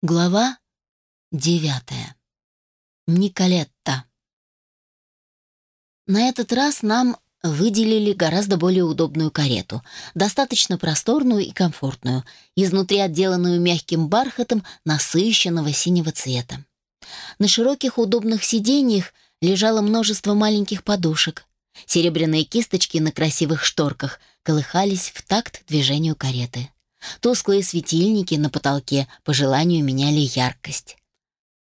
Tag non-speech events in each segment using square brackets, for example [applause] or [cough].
Глава девятая. Николетта. На этот раз нам выделили гораздо более удобную карету, достаточно просторную и комфортную, изнутри отделанную мягким бархатом насыщенного синего цвета. На широких удобных сиденьях лежало множество маленьких подушек. Серебряные кисточки на красивых шторках колыхались в такт движению кареты. Тусклые светильники на потолке по желанию меняли яркость.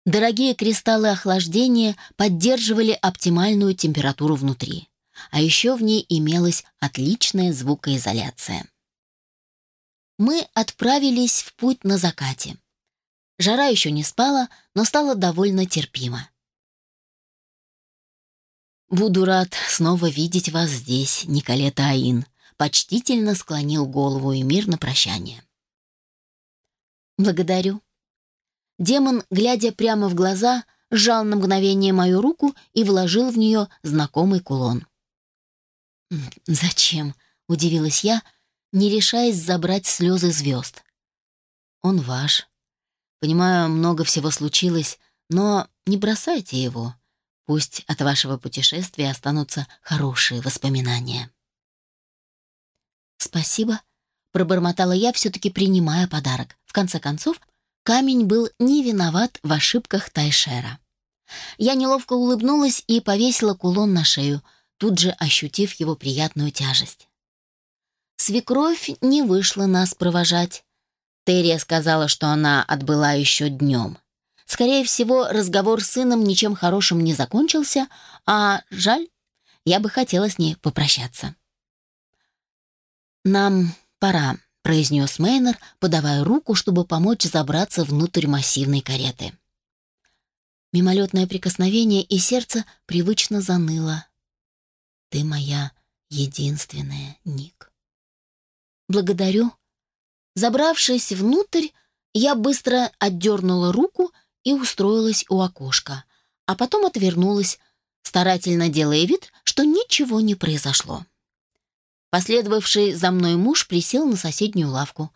Дорогие кристаллы охлаждения поддерживали оптимальную температуру внутри. А еще в ней имелась отличная звукоизоляция. Мы отправились в путь на закате. Жара еще не спала, но стала довольно терпима. «Буду рад снова видеть вас здесь, Николета Аин», почтительно склонил голову Эмир на прощание. «Благодарю». Демон, глядя прямо в глаза, сжал на мгновение мою руку и вложил в нее знакомый кулон. «Зачем?» — удивилась я, не решаясь забрать слезы звезд. «Он ваш. Понимаю, много всего случилось, но не бросайте его. Пусть от вашего путешествия останутся хорошие воспоминания». «Спасибо», — пробормотала я, все-таки принимая подарок. В конце концов, камень был не виноват в ошибках Тайшера. Я неловко улыбнулась и повесила кулон на шею, тут же ощутив его приятную тяжесть. Свекровь не вышла нас провожать. Терия сказала, что она отбыла еще днем. Скорее всего, разговор с сыном ничем хорошим не закончился, а жаль, я бы хотела с ней попрощаться. «Нам пора», — произнес Мейнер, подавая руку, чтобы помочь забраться внутрь массивной кареты. Мимолетное прикосновение, и сердце привычно заныло. «Ты моя единственная, Ник». «Благодарю». Забравшись внутрь, я быстро отдернула руку и устроилась у окошка, а потом отвернулась, старательно делая вид, что ничего не произошло. Последовавший за мной муж присел на соседнюю лавку,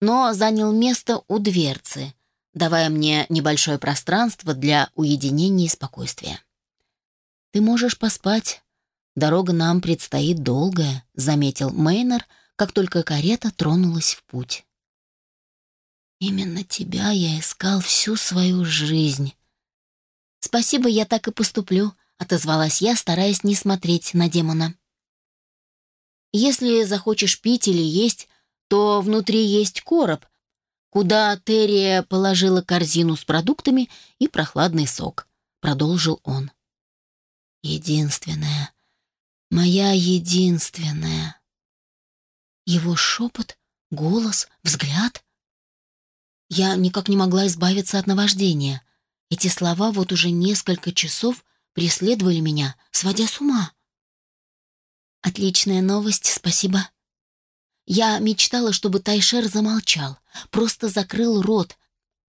но занял место у дверцы, давая мне небольшое пространство для уединения и спокойствия. «Ты можешь поспать. Дорога нам предстоит долгая», — заметил Мейнер, как только карета тронулась в путь. «Именно тебя я искал всю свою жизнь». «Спасибо, я так и поступлю», — отозвалась я, стараясь не смотреть на демона. Если захочешь пить или есть, то внутри есть короб, куда Террия положила корзину с продуктами и прохладный сок. Продолжил он. Единственная, моя единственная. Его шепот, голос, взгляд. Я никак не могла избавиться от наваждения. Эти слова вот уже несколько часов преследовали меня, сводя с ума. Отличная новость, спасибо. Я мечтала, чтобы Тайшер замолчал, просто закрыл рот,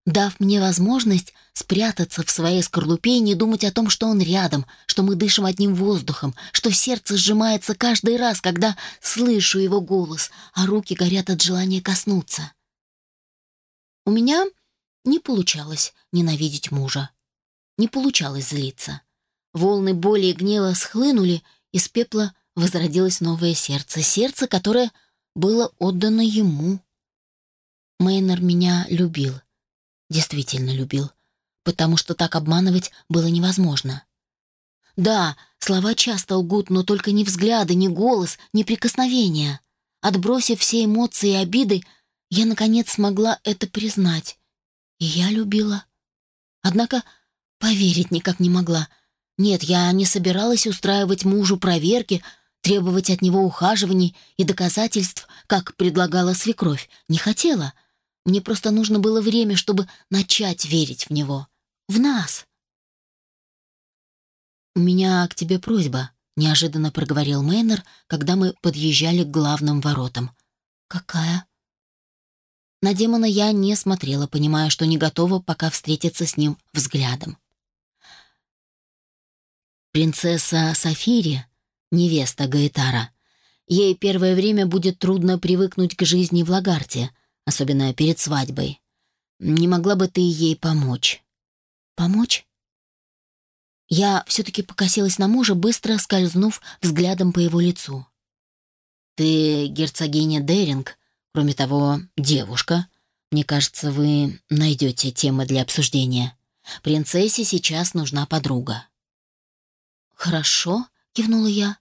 дав мне возможность спрятаться в своей скорлупе и не думать о том, что он рядом, что мы дышим одним воздухом, что сердце сжимается каждый раз, когда слышу его голос, а руки горят от желания коснуться. У меня не получалось ненавидеть мужа. Не получалось злиться. Волны боли и гнева схлынули, из пепла возродилось новое сердце, сердце, которое было отдано ему. Мейнер меня любил, действительно любил, потому что так обманывать было невозможно. Да, слова часто лгут, но только не взгляды, не голос, не прикосновения. Отбросив все эмоции и обиды, я, наконец, смогла это признать. И я любила. Однако поверить никак не могла. Нет, я не собиралась устраивать мужу проверки, Требовать от него ухаживаний и доказательств, как предлагала свекровь, не хотела. Мне просто нужно было время, чтобы начать верить в него. В нас. «У меня к тебе просьба», — неожиданно проговорил Мейнер, когда мы подъезжали к главным воротам. «Какая?» На демона я не смотрела, понимая, что не готова пока встретиться с ним взглядом. Принцесса Сафири невеста Гаэтара. Ей первое время будет трудно привыкнуть к жизни в Лагарте, особенно перед свадьбой. Не могла бы ты ей помочь?» «Помочь?» Я все-таки покосилась на мужа, быстро скользнув взглядом по его лицу. «Ты герцогиня Деринг, кроме того, девушка. Мне кажется, вы найдете темы для обсуждения. Принцессе сейчас нужна подруга». «Хорошо», — кивнула я.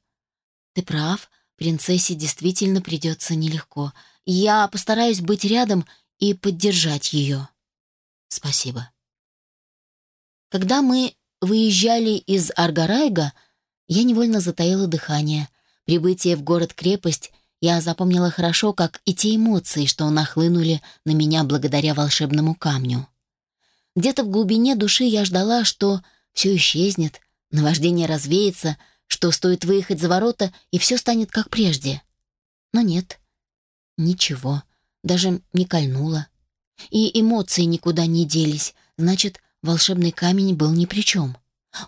«Ты прав, принцессе действительно придется нелегко. Я постараюсь быть рядом и поддержать ее». «Спасибо». Когда мы выезжали из Аргарайга, я невольно затаила дыхание. Прибытие в город-крепость я запомнила хорошо, как и те эмоции, что нахлынули на меня благодаря волшебному камню. Где-то в глубине души я ждала, что все исчезнет, наваждение развеется, что стоит выехать за ворота, и все станет как прежде. Но нет, ничего, даже не кольнуло. И эмоции никуда не делись, значит, волшебный камень был ни при чем.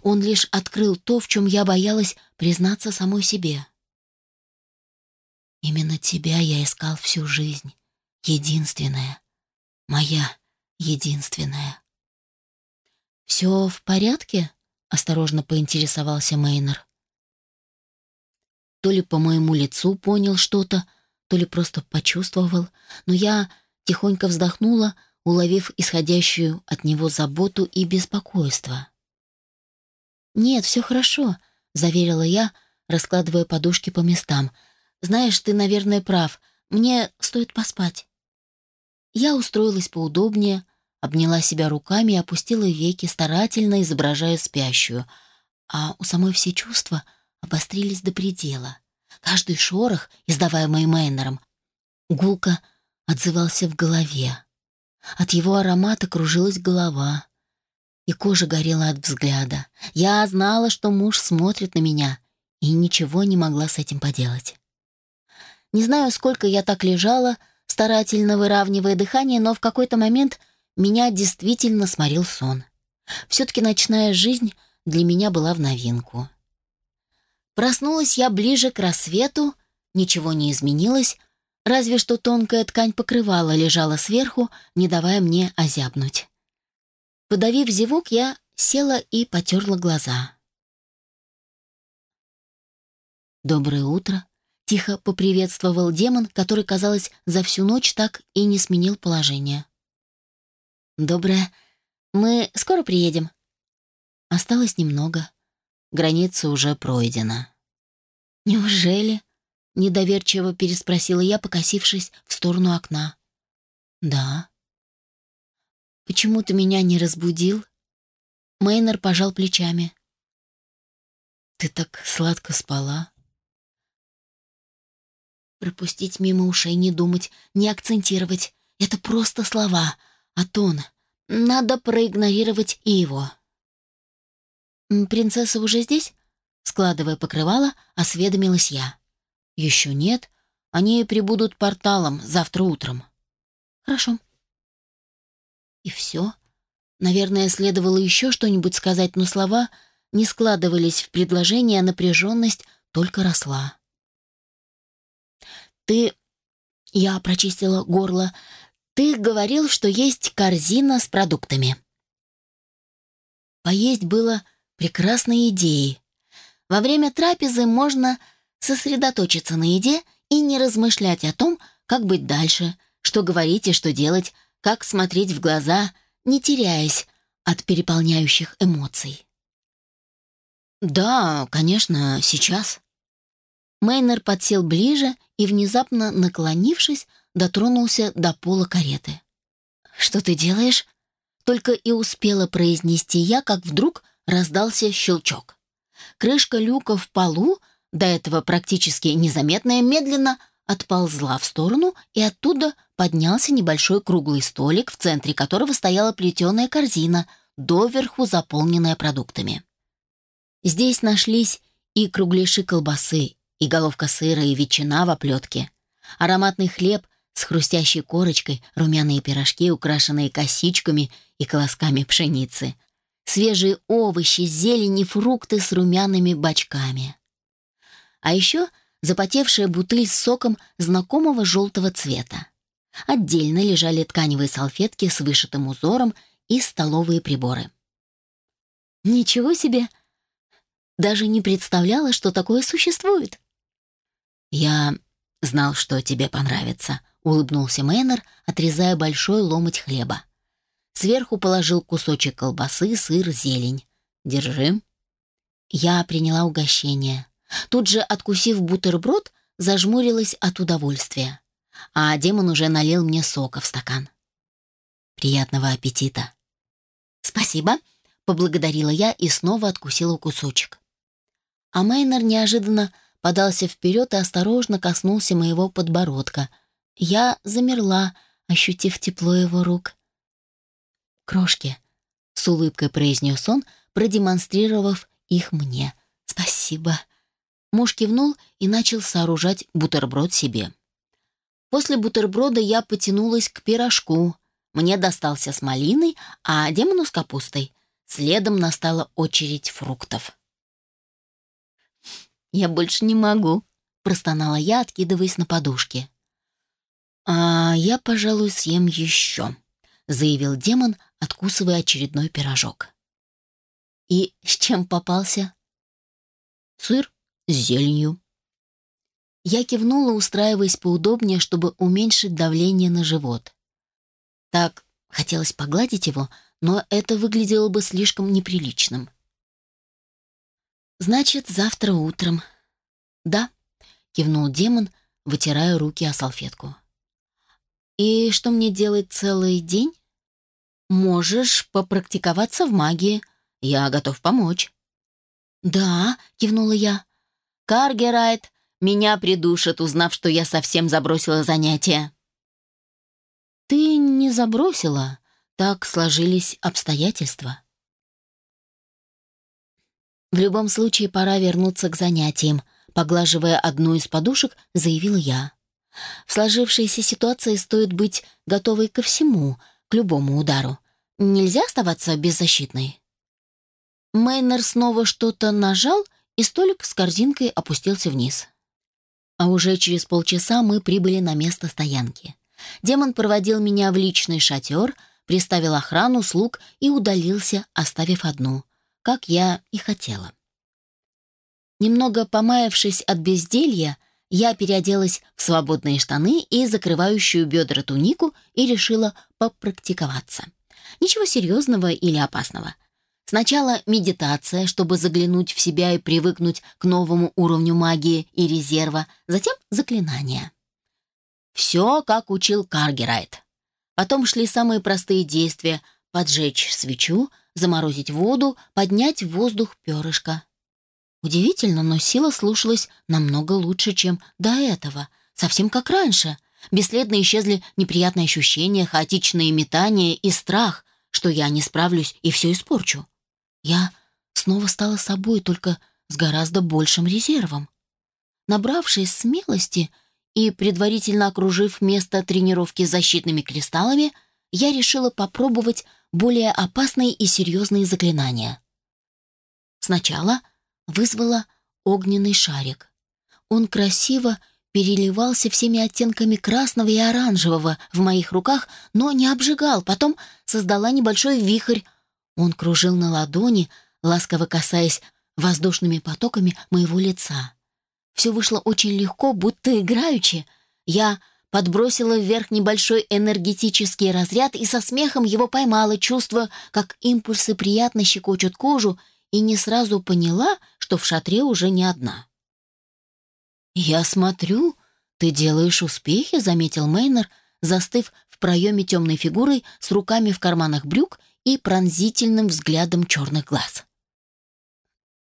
Он лишь открыл то, в чем я боялась признаться самой себе. Именно тебя я искал всю жизнь. Единственная. Моя единственная. «Все в порядке?» — осторожно поинтересовался Мейнер. То ли по моему лицу понял что-то, то ли просто почувствовал, но я тихонько вздохнула, уловив исходящую от него заботу и беспокойство. «Нет, все хорошо», — заверила я, раскладывая подушки по местам. «Знаешь, ты, наверное, прав. Мне стоит поспать». Я устроилась поудобнее, обняла себя руками и опустила веки, старательно изображая спящую, а у самой все чувства обострились до предела. Каждый шорох, издаваемый Мейнером, гулко отзывался в голове. От его аромата кружилась голова, и кожа горела от взгляда. Я знала, что муж смотрит на меня, и ничего не могла с этим поделать. Не знаю, сколько я так лежала, старательно выравнивая дыхание, но в какой-то момент меня действительно сморил сон. Все-таки ночная жизнь для меня была в новинку. Проснулась я ближе к рассвету, ничего не изменилось, разве что тонкая ткань покрывала лежала сверху, не давая мне озябнуть. Подавив зевок, я села и потерла глаза. «Доброе утро», — тихо поприветствовал демон, который, казалось, за всю ночь так и не сменил положение. «Доброе. Мы скоро приедем?» «Осталось немного. Граница уже пройдена». «Неужели?» — недоверчиво переспросила я, покосившись в сторону окна. «Да», Почему ты меня не разбудил?» Мейнер пожал плечами. «Ты так сладко спала». Пропустить мимо ушей, не думать, не акцентировать. Это просто слова, а тон. Надо проигнорировать и его. «Принцесса уже здесь?» Складывая покрывало, осведомилась я. «Еще нет. Они прибудут порталом завтра утром». «Хорошо», и все. Наверное, следовало еще что-нибудь сказать, но слова не складывались в предложение, а напряженность только росла. «Ты...» — я прочистила горло. «Ты говорил, что есть корзина с продуктами». Поесть было прекрасной идеей. Во время трапезы можно сосредоточиться на еде и не размышлять о том, как быть дальше, что говорить и что делать, как смотреть в глаза, не теряясь от переполняющих эмоций. «Да, конечно, сейчас». Мейнер подсел ближе и, внезапно наклонившись, дотронулся до пола кареты. «Что ты делаешь?» Только и успела произнести я, как вдруг раздался щелчок. Крышка люка в полу, до этого практически незаметная, медленно отползла в сторону, и оттуда поднялся небольшой круглый столик, в центре которого стояла плетеная корзина, доверху заполненная продуктами. Здесь нашлись и кругляши колбасы, и головка сыра, и ветчина в оплетке, ароматный хлеб с хрустящей корочкой, румяные пирожки, украшенные косичками и колосками пшеницы, свежие овощи, зелень и фрукты с румяными бочками. А еще запотевшая бутыль с соком знакомого желтого цвета. Отдельно лежали тканевые салфетки с вышитым узором и столовые приборы. Ничего себе! Даже не представляла, что такое существует. Я знал, что тебе понравится, улыбнулся Мейнер, отрезая большой ломоть хлеба. Сверху положил кусочек колбасы, сыр, зелень. Держи. Я приняла угощение. Тут же, откусив бутерброд, зажмурилась от удовольствия. А демон уже налил мне сока в стакан. Приятного аппетита. Спасибо, поблагодарила я и снова откусила кусочек. А Мейнер неожиданно подался вперед и осторожно коснулся моего подбородка. Я замерла, ощутив тепло его рук. «Крошки», — с улыбкой произнес он, продемонстрировав их мне. «Спасибо». Муж кивнул и начал сооружать бутерброд себе. После бутерброда я потянулась к пирожку. Мне достался с малиной, а демону с капустой. Следом настала очередь фруктов. «Я больше не могу», — простонала я, откидываясь на подушке. «А я, пожалуй, съем еще», — заявил демон, откусывая очередной пирожок. «И с чем попался?» «Сыр с зеленью». Я кивнула, устраиваясь поудобнее, чтобы уменьшить давление на живот. Так хотелось погладить его, но это выглядело бы слишком неприличным. «Значит, завтра утром». «Да», — кивнул демон, вытирая руки о салфетку. «И что мне делать целый день?» «Можешь попрактиковаться в магии. Я готов помочь». «Да», — кивнула я. «Каргерайт, меня придушат, узнав, что я совсем забросила занятия». «Ты не забросила. Так сложились обстоятельства». В любом случае пора вернуться к занятиям, поглаживая одну из подушек, заявил я. В сложившейся ситуации стоит быть готовой ко всему, к любому удару. Нельзя оставаться беззащитной. Мейнер снова что-то нажал, и столик с корзинкой опустился вниз. А уже через полчаса мы прибыли на место стоянки. Демон проводил меня в личный шатер, приставил охрану, слуг и удалился, оставив одну — как я и хотела. Немного помаявшись от безделья, я переоделась в свободные штаны и закрывающую бедра тунику и решила попрактиковаться. Ничего серьезного или опасного. Сначала медитация, чтобы заглянуть в себя и привыкнуть к новому уровню магии и резерва, затем заклинания. Все, как учил Каргерайт. Потом шли самые простые действия — поджечь свечу, заморозить воду, поднять в воздух перышко. Удивительно, но сила слушалась намного лучше, чем до этого, совсем как раньше. Бесследно исчезли неприятные ощущения, хаотичные метания и страх, что я не справлюсь и все испорчу. Я снова стала собой, только с гораздо большим резервом. Набравшись смелости и предварительно окружив место тренировки защитными кристаллами, я решила попробовать более опасные и серьезные заклинания. Сначала вызвала огненный шарик. Он красиво переливался всеми оттенками красного и оранжевого в моих руках, но не обжигал. Потом создала небольшой вихрь. Он кружил на ладони, ласково касаясь воздушными потоками моего лица. Все вышло очень легко, будто играючи. Я подбросила вверх небольшой энергетический разряд и со смехом его поймала, чувствуя, как импульсы приятно щекочут кожу, и не сразу поняла, что в шатре уже не одна. «Я смотрю, ты делаешь успехи», — заметил Мейнер, застыв в проеме темной фигурой с руками в карманах брюк и пронзительным взглядом черных глаз.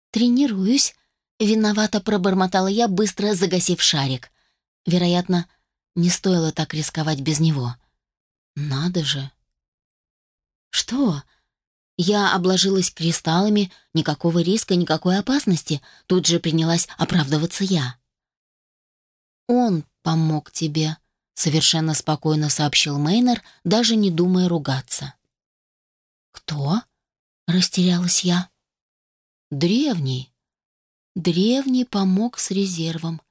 «Тренируюсь», — виновато пробормотала я, быстро загасив шарик. Вероятно, не стоило так рисковать без него. Надо же. Что? Я обложилась кристаллами, никакого риска, никакой опасности. Тут же принялась оправдываться я. Он помог тебе, совершенно спокойно сообщил Мейнер, даже не думая ругаться. Кто? растерялась я. Древний. Древний помог с резервом.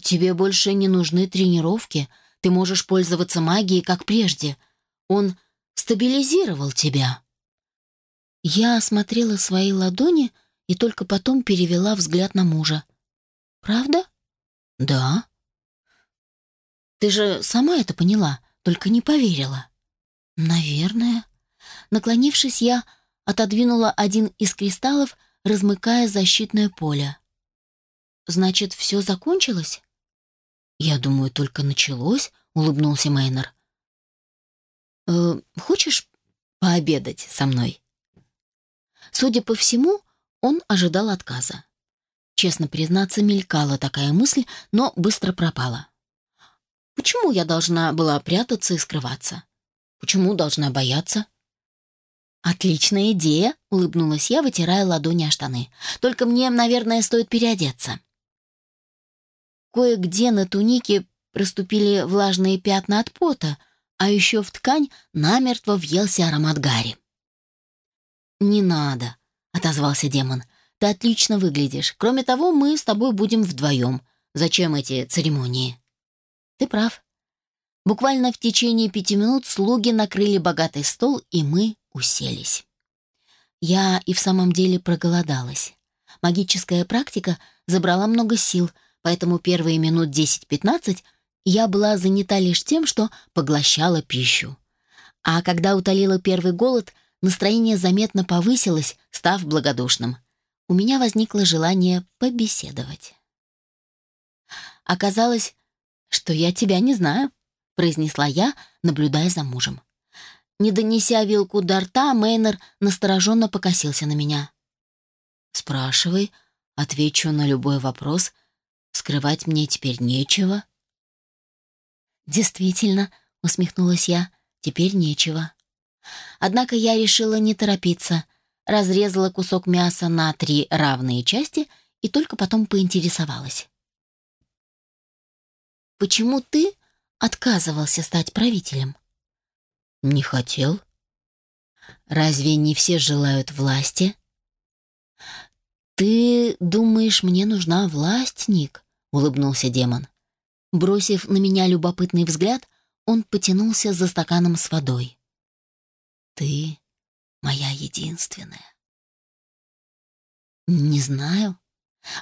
«Тебе больше не нужны тренировки. Ты можешь пользоваться магией, как прежде. Он стабилизировал тебя». Я осмотрела свои ладони и только потом перевела взгляд на мужа. «Правда?» «Да». «Ты же сама это поняла, только не поверила». «Наверное». Наклонившись, я отодвинула один из кристаллов, размыкая защитное поле. «Значит, все закончилось?» «Я думаю, только началось», — улыбнулся Мейнер. «Э, «Хочешь пообедать со мной?» Судя по всему, он ожидал отказа. Честно признаться, мелькала такая мысль, но быстро пропала. Почему я должна была прятаться и скрываться? Почему должна бояться? «Отличная идея», — улыбнулась я, вытирая ладони о штаны. «Только мне, наверное, стоит переодеться». Кое-где на тунике проступили влажные пятна от пота, а еще в ткань намертво въелся аромат гари. «Не надо», — отозвался демон. «Ты отлично выглядишь. Кроме того, мы с тобой будем вдвоем. Зачем эти церемонии?» «Ты прав». Буквально в течение пяти минут слуги накрыли богатый стол, и мы уселись. Я и в самом деле проголодалась. Магическая практика забрала много сил, поэтому первые минут 10-15 я была занята лишь тем, что поглощала пищу. А когда утолила первый голод, настроение заметно повысилось, став благодушным. У меня возникло желание побеседовать. «Оказалось, что я тебя не знаю», — произнесла я, наблюдая за мужем. Не донеся вилку до рта, Мейнер настороженно покосился на меня. «Спрашивай, отвечу на любой вопрос. Скрывать мне теперь нечего». «Действительно», — усмехнулась я, — «теперь нечего». Однако я решила не торопиться, разрезала кусок мяса на три равные части и только потом поинтересовалась. «Почему ты отказывался стать правителем?» Не хотел. Разве не все желают власти? Ты думаешь, мне нужна власть, Ник? Улыбнулся демон. Бросив на меня любопытный взгляд, он потянулся за стаканом с водой. Ты моя единственная. Не знаю.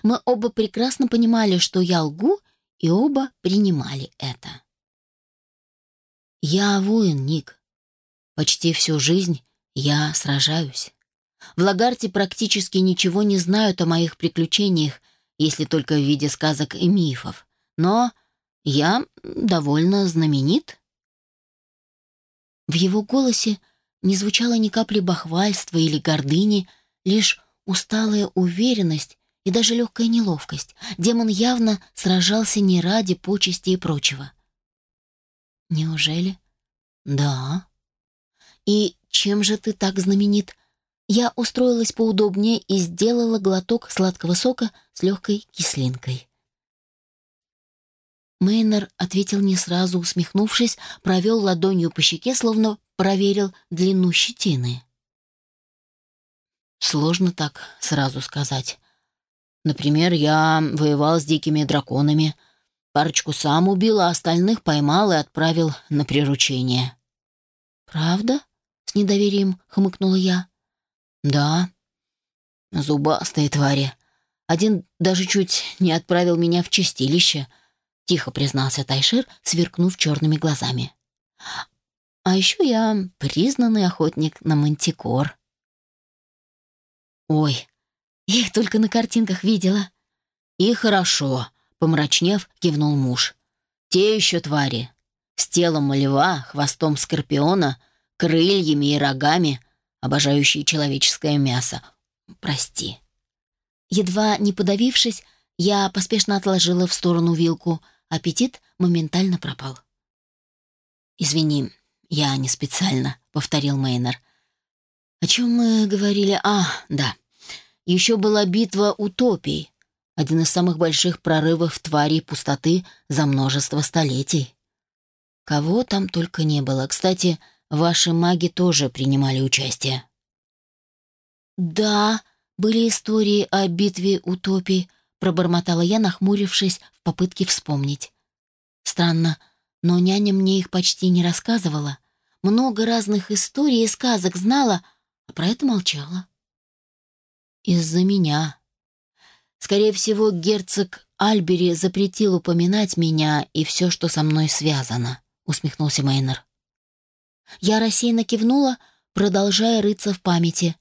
Мы оба прекрасно понимали, что я лгу, и оба принимали это. Я воин, Ник. Почти всю жизнь я сражаюсь. В Лагарте практически ничего не знают о моих приключениях, если только в виде сказок и мифов. Но я довольно знаменит. В его голосе не звучало ни капли бахвальства или гордыни, лишь усталая уверенность и даже легкая неловкость. Демон явно сражался не ради почести и прочего. «Неужели?» «Да», «И чем же ты так знаменит?» Я устроилась поудобнее и сделала глоток сладкого сока с легкой кислинкой. Мейнер ответил не сразу, усмехнувшись, провел ладонью по щеке, словно проверил длину щетины. Сложно так сразу сказать. Например, я воевал с дикими драконами, парочку сам убил, а остальных поймал и отправил на приручение. «Правда?» С недоверием хмыкнула я. Да, зубастые твари. Один даже чуть не отправил меня в чистилище, тихо признался Тайшир, сверкнув черными глазами. А еще я признанный охотник на мантикор. Ой, я их только на картинках видела. И хорошо, помрачнев, кивнул муж. Те еще твари. С телом льва, хвостом скорпиона — крыльями и рогами, обожающие человеческое мясо. Прости. Едва не подавившись, я поспешно отложила в сторону вилку. Аппетит моментально пропал. «Извини, я не специально», — повторил Мейнер. «О чем мы говорили? А, да. Еще была битва утопий, один из самых больших прорывов тварей пустоты за множество столетий. Кого там только не было. Кстати, Ваши маги тоже принимали участие. Да, были истории о битве утопий, пробормотала я, нахмурившись в попытке вспомнить. Странно, Но няня мне их почти не рассказывала. Много разных историй и сказок знала, а про это молчала. Из-за меня. Скорее всего, герцог Альбери запретил упоминать меня и все, что со мной связано, усмехнулся Мейнер. Я рассеянно кивнула, продолжая рыться в памяти.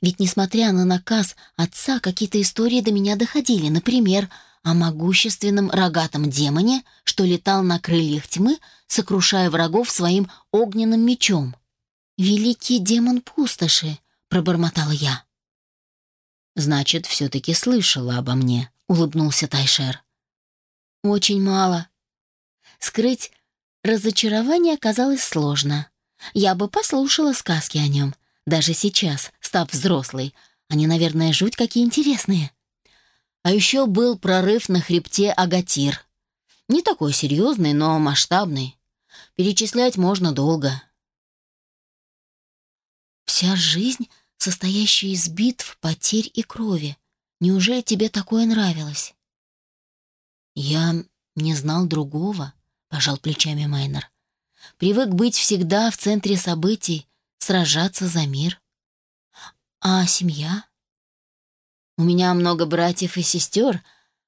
Ведь, несмотря на наказ отца, какие-то истории до меня доходили. Например, о могущественном рогатом демоне, что летал на крыльях тьмы, сокрушая врагов своим огненным мечом. «Великий демон пустоши», — пробормотала я. «Значит, все-таки слышала обо мне», — улыбнулся Тайшер. «Очень мало». Скрыть разочарование оказалось сложно. Я бы послушала сказки о нем, даже сейчас, став взрослой. Они, наверное, жуть какие интересные. А еще был прорыв на хребте Агатир. Не такой серьезный, но масштабный. Перечислять можно долго. Вся жизнь, состоящая из битв, потерь и крови. Неужели тебе такое нравилось? Я не знал другого, пожал плечами Майнер. Привык быть всегда в центре событий, сражаться за мир. А семья? У меня много братьев и сестер,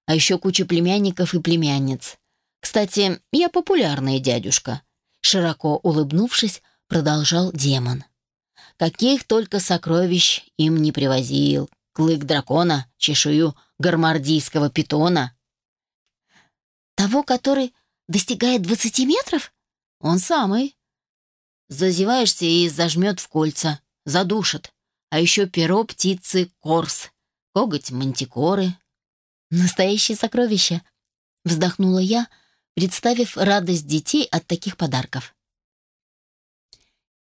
а еще куча племянников и племянниц. Кстати, я популярный дядюшка. Широко улыбнувшись, продолжал демон. Каких только сокровищ им не привозил. Клык дракона, чешую гармардийского питона. Того, который достигает двадцати метров? Он самый. Зазеваешься и зажмет в кольца, задушит. А еще перо птицы корс, коготь мантикоры. Настоящее сокровище, вздохнула я, представив радость детей от таких подарков.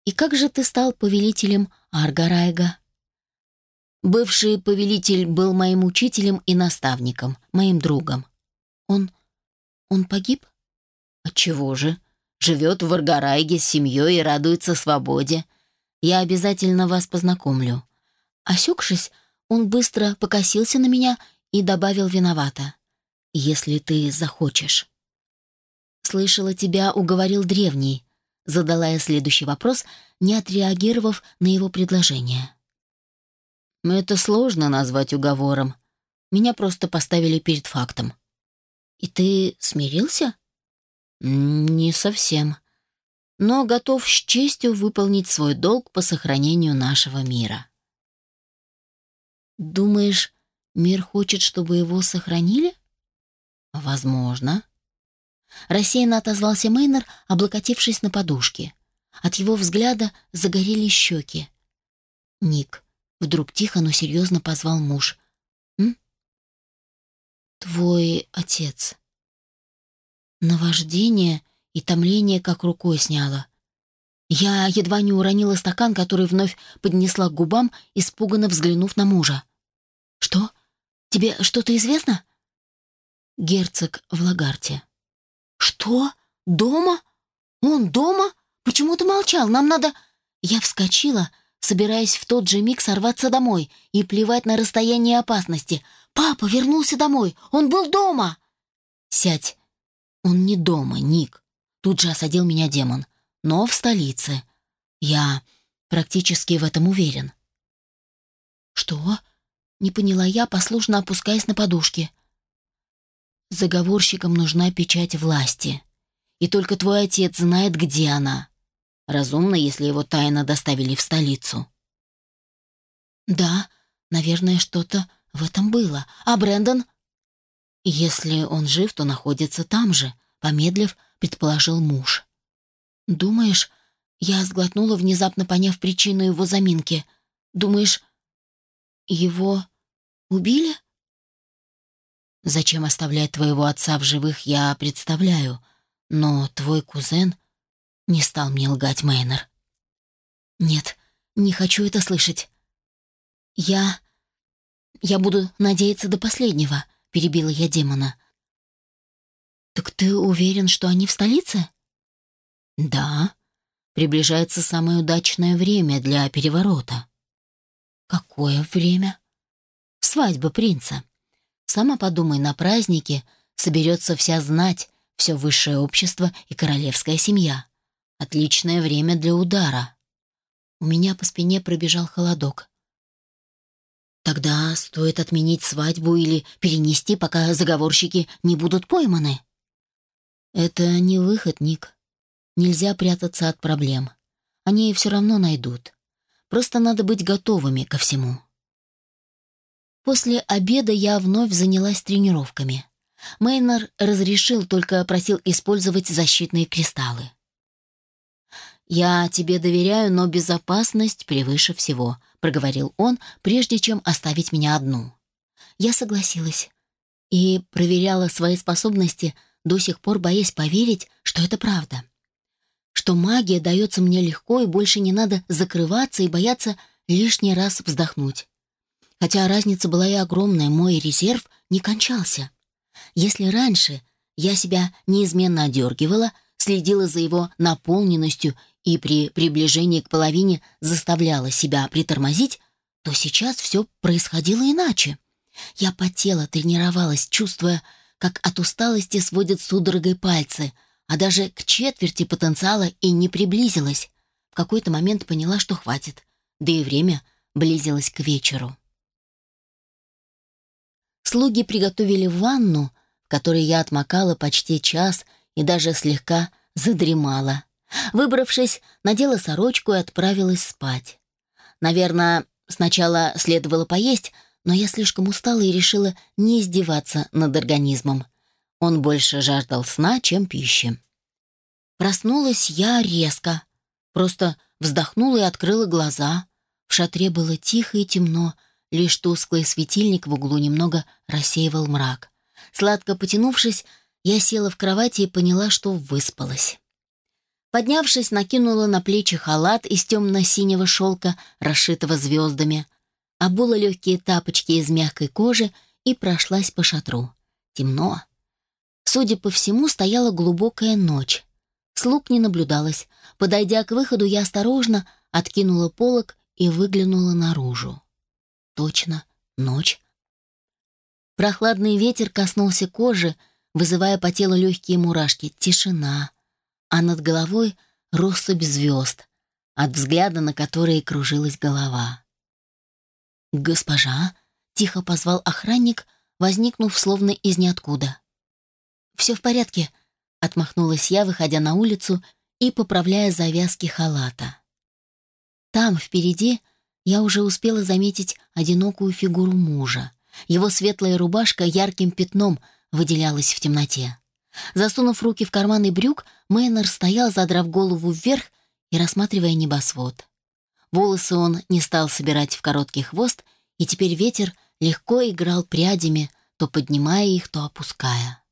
«И как же ты стал повелителем Аргарайга?» Бывший повелитель был моим учителем и наставником, моим другом. Он... он погиб? Отчего же? Живет в Аргарайге с семьей и радуется свободе. Я обязательно вас познакомлю. Осекшись, он быстро покосился на меня и добавил виновато. «Если ты захочешь». «Слышала, тебя уговорил древний», — задала я следующий вопрос, не отреагировав на его предложение. «Это сложно назвать уговором. Меня просто поставили перед фактом». «И ты смирился?» «Не совсем. Но готов с честью выполнить свой долг по сохранению нашего мира». «Думаешь, мир хочет, чтобы его сохранили?» «Возможно». Рассеянно отозвался Мейнер, облокотившись на подушке. От его взгляда загорели щеки. «Ник», — вдруг тихо, но серьезно позвал муж. «М? Твой отец». Наваждение и томление как рукой сняло. Я едва не уронила стакан, который вновь поднесла к губам, испуганно взглянув на мужа. «Что? Тебе что-то известно?» «Герцог в Лагарте». «Что? Дома? Он дома? Почему ты молчал? Нам надо...» Я вскочила, собираясь в тот же миг сорваться домой и плевать на расстояние опасности. «Папа вернулся домой! Он был дома!» «Сядь!» «Он не дома, Ник!» Тут же осадил меня демон. «Но в столице. Я практически в этом уверен». «Что?» — не поняла я, послушно опускаясь на подушки. Заговорщикам нужна печать власти. И только твой отец знает, где она. Разумно, если его тайно доставили в столицу. Да, наверное, что-то в этом было. А Брэндон? Если он жив, то находится там же, помедлив, предположил муж. Думаешь, я сглотнула, внезапно поняв причину его заминки. Думаешь, его убили? Зачем оставлять твоего отца в живых, я представляю. Но твой кузен не стал мне лгать, Мейнер. Нет, не хочу это слышать. Я... Я буду надеяться до последнего, перебила я демона. Так ты уверен, что они в столице? Да. Приближается самое удачное время для переворота. Какое время? Свадьба принца. Сама подумай, на празднике соберется вся знать, все высшее общество и королевская семья. Отличное время для удара. У меня по спине пробежал холодок. Тогда стоит отменить свадьбу или перенести, пока заговорщики не будут пойманы. Это не выход, Ник. Нельзя прятаться от проблем. Они все равно найдут. Просто надо быть готовыми ко всему. После обеда я вновь занялась тренировками. Мейнер разрешил, только просил использовать защитные кристаллы. «Я тебе доверяю, но безопасность превыше всего», — проговорил он, прежде чем оставить меня одну. Я согласилась и проверяла свои способности, до сих пор боясь поверить, что это правда. Что магия дается мне легко и больше не надо закрываться и бояться лишний раз вздохнуть. Хотя разница была и огромная, мой резерв не кончался. Если раньше я себя неизменно одергивала, следила за его наполненностью и при приближении к половине заставляла себя притормозить, то сейчас все происходило иначе. Я потела, тренировалась, чувствуя, как от усталости сводят судорогой пальцы, а даже к четверти потенциала и не приблизилась. В какой-то момент поняла, что хватит, да и время близилось к вечеру. Слуги приготовили ванну, в которой я отмокала почти час и даже слегка задремала. Выбравшись, надела сорочку и отправилась спать. Наверное, сначала следовало поесть, но я слишком устала и решила не издеваться над организмом. Он больше жаждал сна, чем пищи. Проснулась я резко. Просто вздохнула и открыла глаза. В шатре было тихо и темно, лишь тусклый светильник в углу немного рассеивал мрак. Сладко потянувшись, я села в кровати и поняла, что выспалась. Поднявшись, накинула на плечи халат из темно-синего шелка, расшитого звездами, обула легкие тапочки из мягкой кожи и прошлась по шатру. Темно. Судя по всему, стояла глубокая ночь. Слуг не наблюдалось. Подойдя к выходу, я осторожно откинула полог и выглянула наружу. Точно, ночь. Прохладный ветер коснулся кожи, вызывая по телу легкие мурашки. Тишина а над головой россыпь звезд, от взгляда на которые кружилась голова. «Госпожа!» — тихо позвал охранник, возникнув словно из ниоткуда. «Все в порядке», — отмахнулась я, выходя на улицу и поправляя завязки халата. Там, впереди, я уже успела заметить одинокую фигуру мужа. Его светлая рубашка ярким пятном выделялась в темноте. Засунув руки в карманы брюк, Мейнер стоял, задрав голову вверх и рассматривая небосвод. Волосы он не стал собирать в короткий хвост, и теперь ветер легко играл прядями, то поднимая их, то опуская.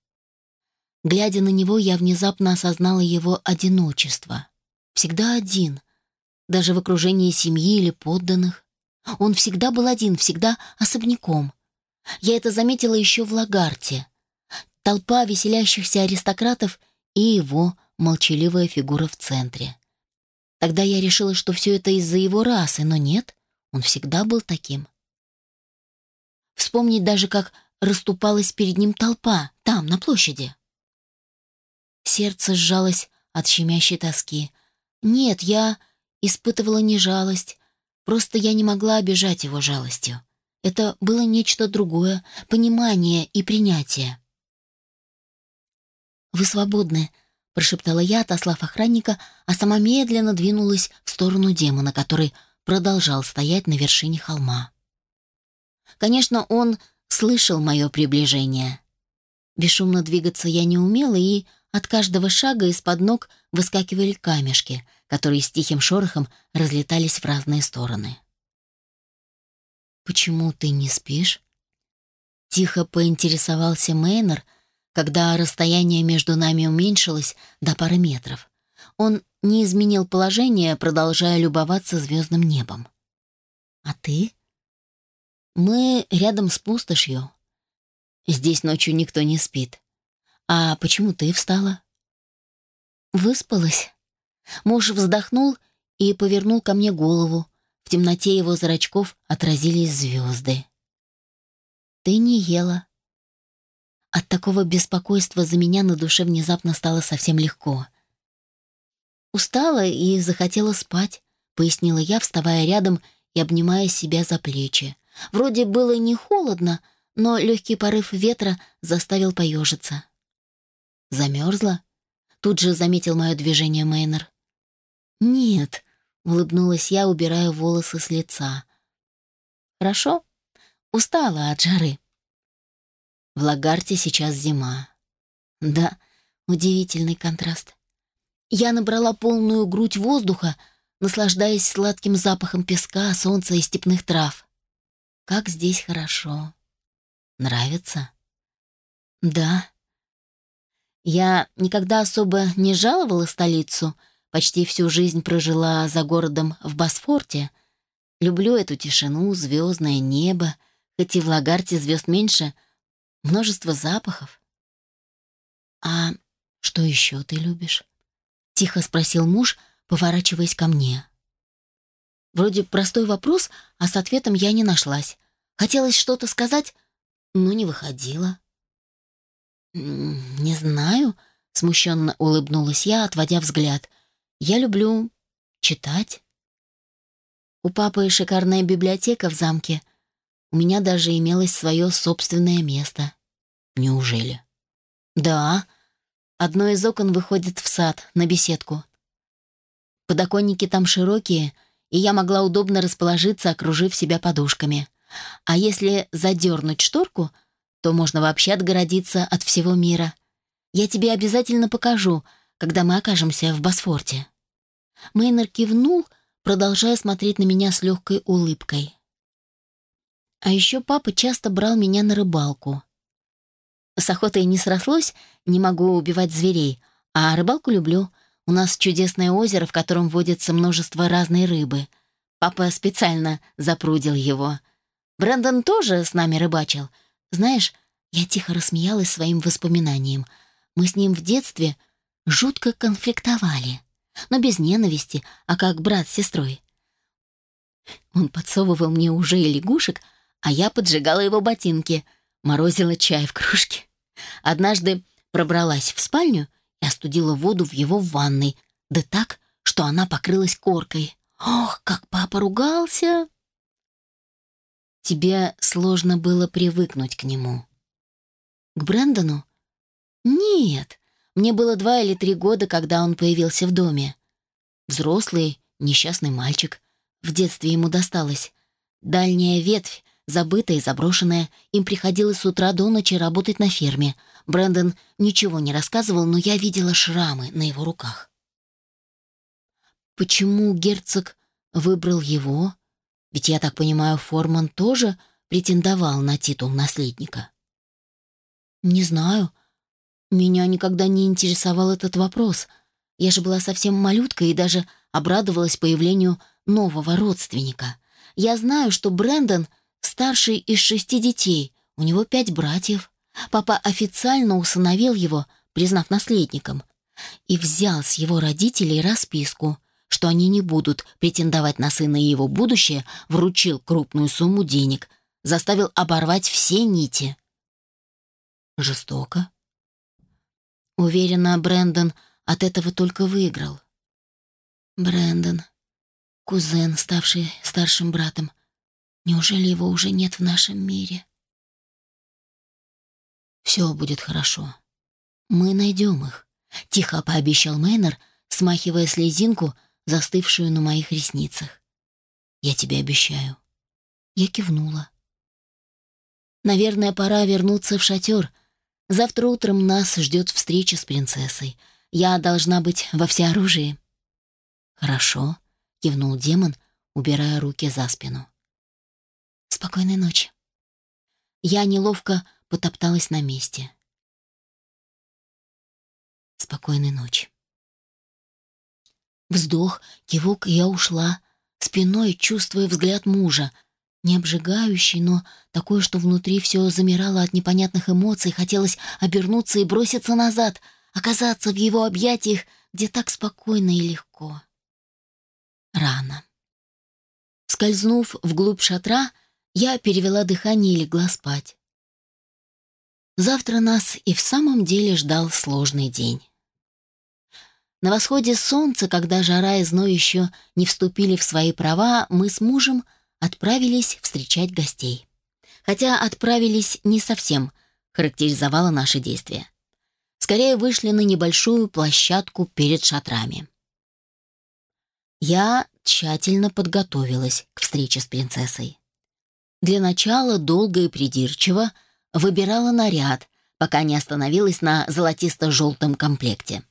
Глядя на него, я внезапно осознала его одиночество. Всегда один, даже в окружении семьи или подданных. Он всегда был один, всегда особняком. Я это заметила еще в Лагарте толпа веселящихся аристократов и его молчаливая фигура в центре. Тогда я решила, что все это из-за его расы, но нет, он всегда был таким. Вспомнить даже, как расступалась перед ним толпа, там, на площади. Сердце сжалось от щемящей тоски. Нет, я испытывала не жалость, просто я не могла обижать его жалостью. Это было нечто другое, понимание и принятие. «Вы свободны», — прошептала я, отослав охранника, а сама медленно двинулась в сторону демона, который продолжал стоять на вершине холма. Конечно, он слышал мое приближение. Бесшумно двигаться я не умела, и от каждого шага из-под ног выскакивали камешки, которые с тихим шорохом разлетались в разные стороны. «Почему ты не спишь?» Тихо поинтересовался Мейнер, когда расстояние между нами уменьшилось до пары метров. Он не изменил положение, продолжая любоваться звездным небом. «А ты?» «Мы рядом с пустошью. Здесь ночью никто не спит. А почему ты встала?» «Выспалась». Муж вздохнул и повернул ко мне голову. В темноте его зрачков отразились звезды. «Ты не ела», От такого беспокойства за меня на душе внезапно стало совсем легко. «Устала и захотела спать», — пояснила я, вставая рядом и обнимая себя за плечи. Вроде было не холодно, но легкий порыв ветра заставил поежиться. «Замерзла?» Тут же заметил мое движение Мейнер. «Нет», — улыбнулась я, убирая волосы с лица. «Хорошо? Устала от жары». В Лагарте сейчас зима. Да, удивительный контраст. Я набрала полную грудь воздуха, наслаждаясь сладким запахом песка, солнца и степных трав. Как здесь хорошо. Нравится? Да. Я никогда особо не жаловала столицу, почти всю жизнь прожила за городом в Босфорте. Люблю эту тишину, звездное небо, хоть и в Лагарте звезд меньше, множество запахов. «А что еще ты любишь?» — тихо спросил муж, поворачиваясь ко мне. Вроде простой вопрос, а с ответом я не нашлась. Хотелось что-то сказать, но не выходило. «Не знаю», — смущенно улыбнулась я, отводя взгляд. «Я люблю читать. У папы шикарная библиотека в замке. У меня даже имелось свое собственное место». «Неужели?» «Да. Одно из окон выходит в сад, на беседку. Подоконники там широкие, и я могла удобно расположиться, окружив себя подушками. А если задернуть шторку, то можно вообще отгородиться от всего мира. Я тебе обязательно покажу, когда мы окажемся в Босфорте». Мейнер кивнул, продолжая смотреть на меня с легкой улыбкой. А еще папа часто брал меня на рыбалку. С охотой не срослось, не могу убивать зверей, а рыбалку люблю. У нас чудесное озеро, в котором водится множество разной рыбы. Папа специально запрудил его. Брэндон тоже с нами рыбачил — знаешь, я тихо рассмеялась своим воспоминаниям. Мы с ним в детстве жутко конфликтовали, но без ненависти, а как брат с сестрой. Он подсовывал мне уже и лягушек, а я поджигала его ботинки, морозила чай в кружке. Однажды пробралась в спальню и остудила воду в его ванной, да так, что она покрылась коркой. Ох, как папа ругался! Тебе сложно было привыкнуть к нему. К Брэндону? Нет. Мне было два или три года, когда он появился в доме. Взрослый, несчастный мальчик. В детстве ему досталось. Дальняя ветвь, забытая и заброшенная, им приходилось с утра до ночи работать на ферме. Брэндон ничего не рассказывал, но я видела шрамы на его руках. Почему герцог выбрал его? Ведь, я так понимаю, Форман тоже претендовал на титул наследника. Не знаю. Меня никогда не интересовал этот вопрос. Я же была совсем малюткой и даже обрадовалась появлению нового родственника. Я знаю, что Брэндон старший из шести детей, у него пять братьев. Папа официально усыновил его, признав наследником, и взял с его родителей расписку — что они не будут претендовать на сына и его будущее, вручил крупную сумму денег, заставил оборвать все нити. Жестоко. Уверена, Брэндон от этого только выиграл. Брэндон, кузен, ставший старшим братом. Неужели его уже нет в нашем мире? Все будет хорошо. Мы найдем их, тихо пообещал Мейнер, смахивая слезинку, застывшую на моих ресницах. «Я тебе обещаю». Я кивнула. «Наверное, пора вернуться в шатер. Завтра утром нас ждет встреча с принцессой. Я должна быть во всеоружии». «Хорошо», — кивнул демон, убирая руки за спину. «Спокойной ночи». Я неловко потопталась на месте. «Спокойной ночи». Вздох, кивок, и я ушла, спиной чувствуя взгляд мужа, не обжигающий, но такой, что внутри все замирало от непонятных эмоций, хотелось обернуться и броситься назад, оказаться в его объятиях, где так спокойно и легко. Рано. Скользнув вглубь шатра, я перевела дыхание и легла спать. Завтра нас и в самом деле ждал сложный день. На восходе солнца, когда жара и зной еще не вступили в свои права, мы с мужем отправились встречать гостей. Хотя отправились не совсем, характеризовало наши действия. Скорее вышли на небольшую площадку перед шатрами. Я тщательно подготовилась к встрече с принцессой. Для начала долго и придирчиво выбирала наряд, пока не остановилась на золотисто-желтом комплекте.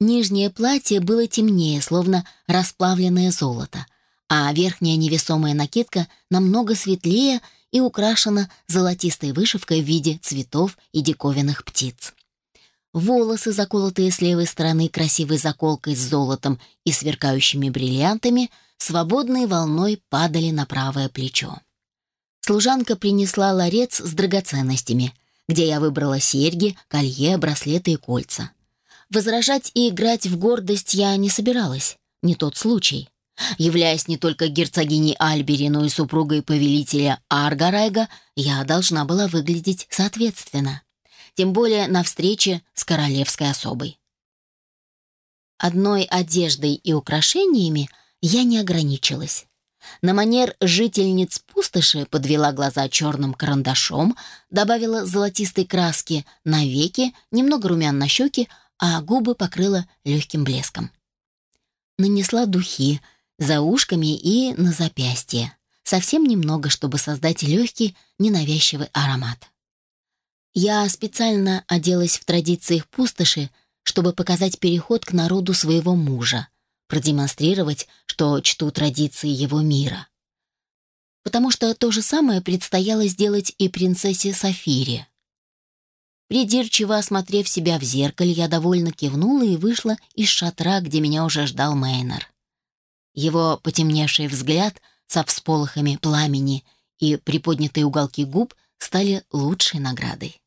Нижнее платье было темнее, словно расплавленное золото, а верхняя невесомая накидка намного светлее и украшена золотистой вышивкой в виде цветов и диковинных птиц. Волосы, заколотые с левой стороны красивой заколкой с золотом и сверкающими бриллиантами, свободной волной падали на правое плечо. Служанка принесла ларец с драгоценностями, где я выбрала серьги, колье, браслеты и кольца. Возражать и играть в гордость я не собиралась. Не тот случай. Являясь не только герцогиней Альбери, но и супругой повелителя Аргарайга, я должна была выглядеть соответственно. Тем более на встрече с королевской особой. Одной одеждой и украшениями я не ограничилась. На манер жительниц пустоши подвела глаза черным карандашом, добавила золотистой краски на веки, немного румян на щеки, а губы покрыла легким блеском. Нанесла духи за ушками и на запястье. Совсем немного, чтобы создать легкий, ненавязчивый аромат. Я специально оделась в традициях пустоши, чтобы показать переход к народу своего мужа — продемонстрировать, что чту традиции его мира. Потому что то же самое предстояло сделать и принцессе Сафире. Придирчиво осмотрев себя в зеркале, я довольно кивнула и вышла из шатра, где меня уже ждал Мейнер. Его потемневший взгляд со всполохами пламени и приподнятые уголки губ стали лучшей наградой.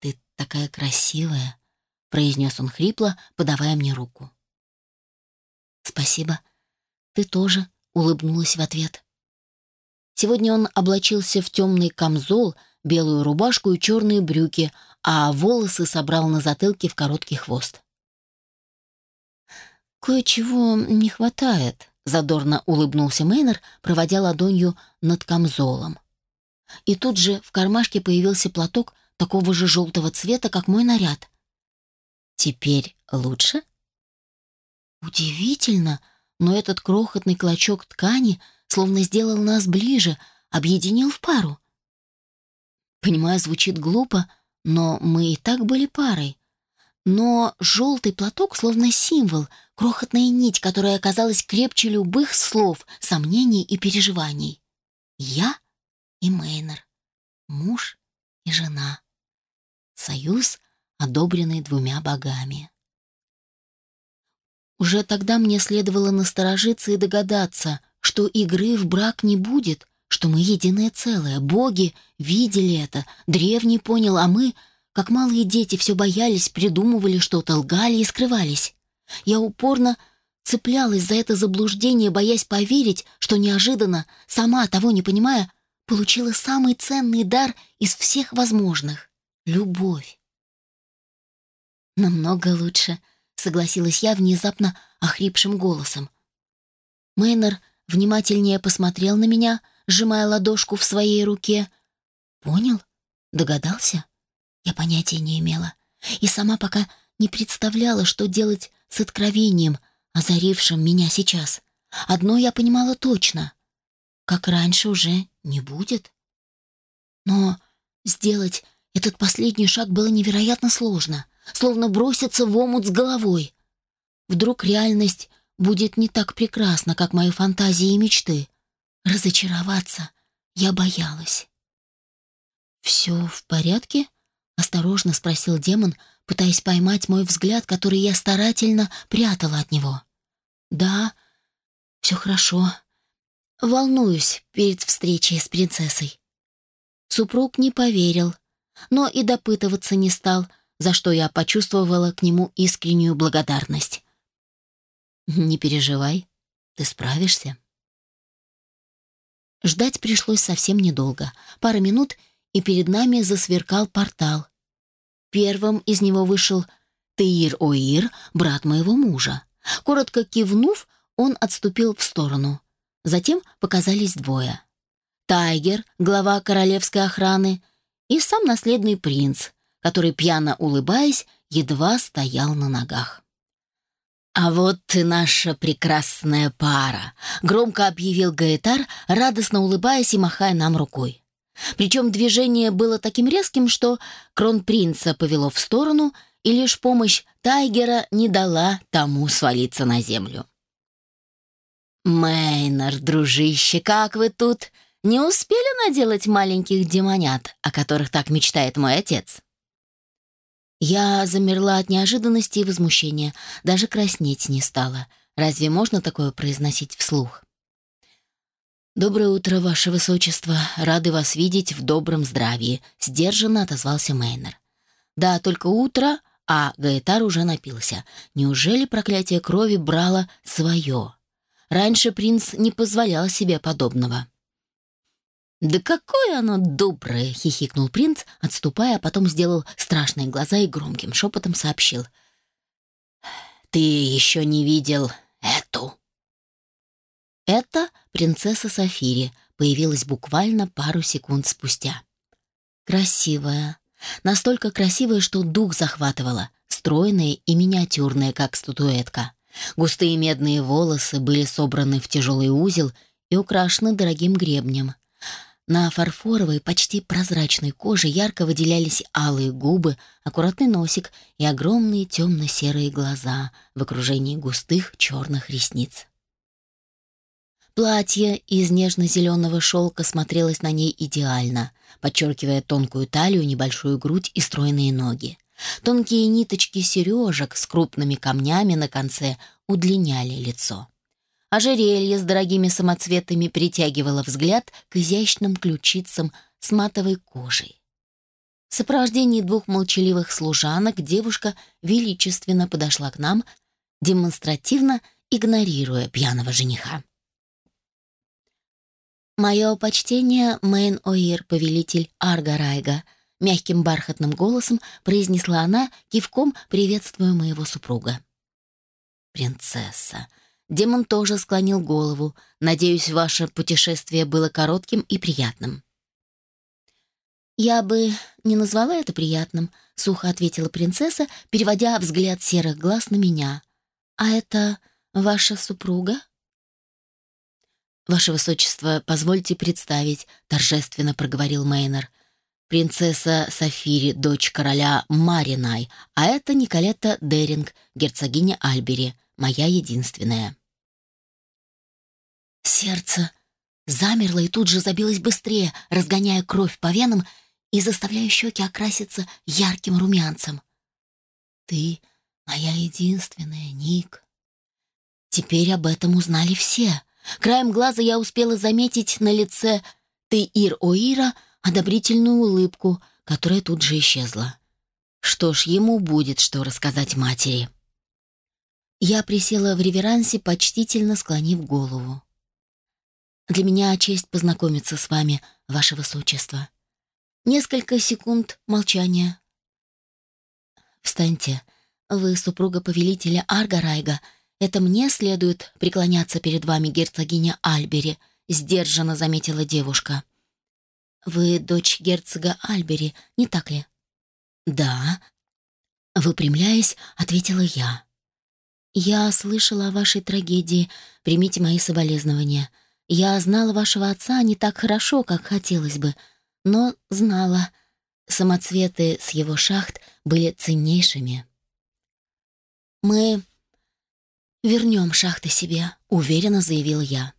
«Ты такая красивая», — произнес он хрипло, подавая мне руку. «Спасибо. Ты тоже», — улыбнулась в ответ. Сегодня он облачился в темный камзол, белую рубашку и черные брюки, а волосы собрал на затылке в короткий хвост. «Кое-чего не хватает», — задорно улыбнулся Мейнер, проводя ладонью над камзолом. И тут же в кармашке появился платок такого же желтого цвета, как мой наряд. «Теперь лучше?» Удивительно, но этот крохотный клочок ткани словно сделал нас ближе, объединил в пару. Понимаю, звучит глупо, но мы и так были парой. Но желтый платок словно символ, крохотная нить, которая оказалась крепче любых слов, сомнений и переживаний. Я и Мейнер, муж и жена. Союз, одобренный двумя богами. Уже тогда мне следовало насторожиться и догадаться, что игры в брак не будет, что мы единое целое. Боги видели это, древний понял, а мы, как малые дети, все боялись, придумывали что-то, лгали и скрывались. Я упорно цеплялась за это заблуждение, боясь поверить, что неожиданно, сама того не понимая, получила самый ценный дар из всех возможных — любовь. Намного лучше — согласилась я внезапно охрипшим голосом. Мейнер внимательнее посмотрел на меня, сжимая ладошку в своей руке. Понял? Догадался? Я понятия не имела. И сама пока не представляла, что делать с откровением, озарившим меня сейчас. Одно я понимала точно. Как раньше уже не будет. Но сделать этот последний шаг было невероятно сложно словно броситься в омут с головой. Вдруг реальность будет не так прекрасна, как мои фантазии и мечты. Разочароваться я боялась. «Все в порядке?» — осторожно спросил демон, пытаясь поймать мой взгляд, который я старательно прятала от него. «Да, все хорошо. Волнуюсь перед встречей с принцессой». Супруг не поверил, но и допытываться не стал — за что я почувствовала к нему искреннюю благодарность. «Не переживай, ты справишься». Ждать пришлось совсем недолго. Пара минут, и перед нами засверкал портал. Первым из него вышел Теир-Оир, брат моего мужа. Коротко кивнув, он отступил в сторону. Затем показались двое. Тайгер, глава королевской охраны, и сам наследный принц, который, пьяно улыбаясь, едва стоял на ногах. «А вот ты наша прекрасная пара», — громко объявил Гаэтар, радостно улыбаясь и махая нам рукой. Причем движение было таким резким, что кронпринца повело в сторону, и лишь помощь Тайгера не дала тому свалиться на землю. «Мейнер, дружище, как вы тут? Не успели наделать маленьких демонят, о которых так мечтает мой отец?» Я замерла от неожиданности и возмущения, даже краснеть не стала. Разве можно такое произносить вслух? «Доброе утро, Ваше Высочество. Рады вас видеть в добром здравии», — сдержанно отозвался Мейнер. «Да, только утро, а Гаэтар уже напился. Неужели проклятие крови брало свое? Раньше принц не позволял себе подобного». «Да какое оно доброе!» — хихикнул принц, отступая, а потом сделал страшные глаза и громким шепотом сообщил. «Ты еще не видел эту?» Это принцесса Сафири появилась буквально пару секунд спустя. Красивая. Настолько красивая, что дух захватывала. Стройная и миниатюрная, как статуэтка. Густые медные волосы были собраны в тяжелый узел и украшены дорогим гребнем. На фарфоровой, почти прозрачной коже ярко выделялись алые губы, аккуратный носик и огромные темно-серые глаза в окружении густых черных ресниц. Платье из нежно-зеленого шелка смотрелось на ней идеально, подчеркивая тонкую талию, небольшую грудь и стройные ноги. Тонкие ниточки сережек с крупными камнями на конце удлиняли лицо. Ожерелье с дорогими самоцветами притягивало взгляд к изящным ключицам с матовой кожей. В сопровождении двух молчаливых служанок девушка величественно подошла к нам, демонстративно игнорируя пьяного жениха. «Мое почтение, Мэйн Оир, повелитель Аргарайга», мягким бархатным голосом произнесла она, кивком приветствуя моего супруга. «Принцесса», Демон тоже склонил голову. «Надеюсь, ваше путешествие было коротким и приятным». «Я бы не назвала это приятным», — сухо ответила принцесса, переводя взгляд серых глаз на меня. «А это ваша супруга?» «Ваше высочество, позвольте представить», — торжественно проговорил Мейнер. «Принцесса Сафири, дочь короля Маринай, а это Николетта Деринг, герцогиня Альбери моя единственная. Сердце замерло и тут же забилось быстрее, разгоняя кровь по венам и заставляя щеки окраситься ярким румянцем. «Ты моя единственная, Ник». Теперь об этом узнали все. Краем глаза я успела заметить на лице Ты-Ир-Оира одобрительную улыбку, которая тут же исчезла. Что ж, ему будет что рассказать матери. Я присела в реверансе, почтительно склонив голову. «Для меня честь познакомиться с вами, ваше высочество». Несколько секунд молчания. «Встаньте. Вы супруга повелителя Аргарайга. Это мне следует преклоняться перед вами, герцогиня Альбери», — сдержанно заметила девушка. «Вы дочь герцога Альбери, не так ли?» «Да», — выпрямляясь, ответила я. «Я слышала о вашей трагедии. Примите мои соболезнования. Я знала вашего отца не так хорошо, как хотелось бы, но знала. Самоцветы с его шахт были ценнейшими». «Мы вернем шахты себе», — уверенно заявил я.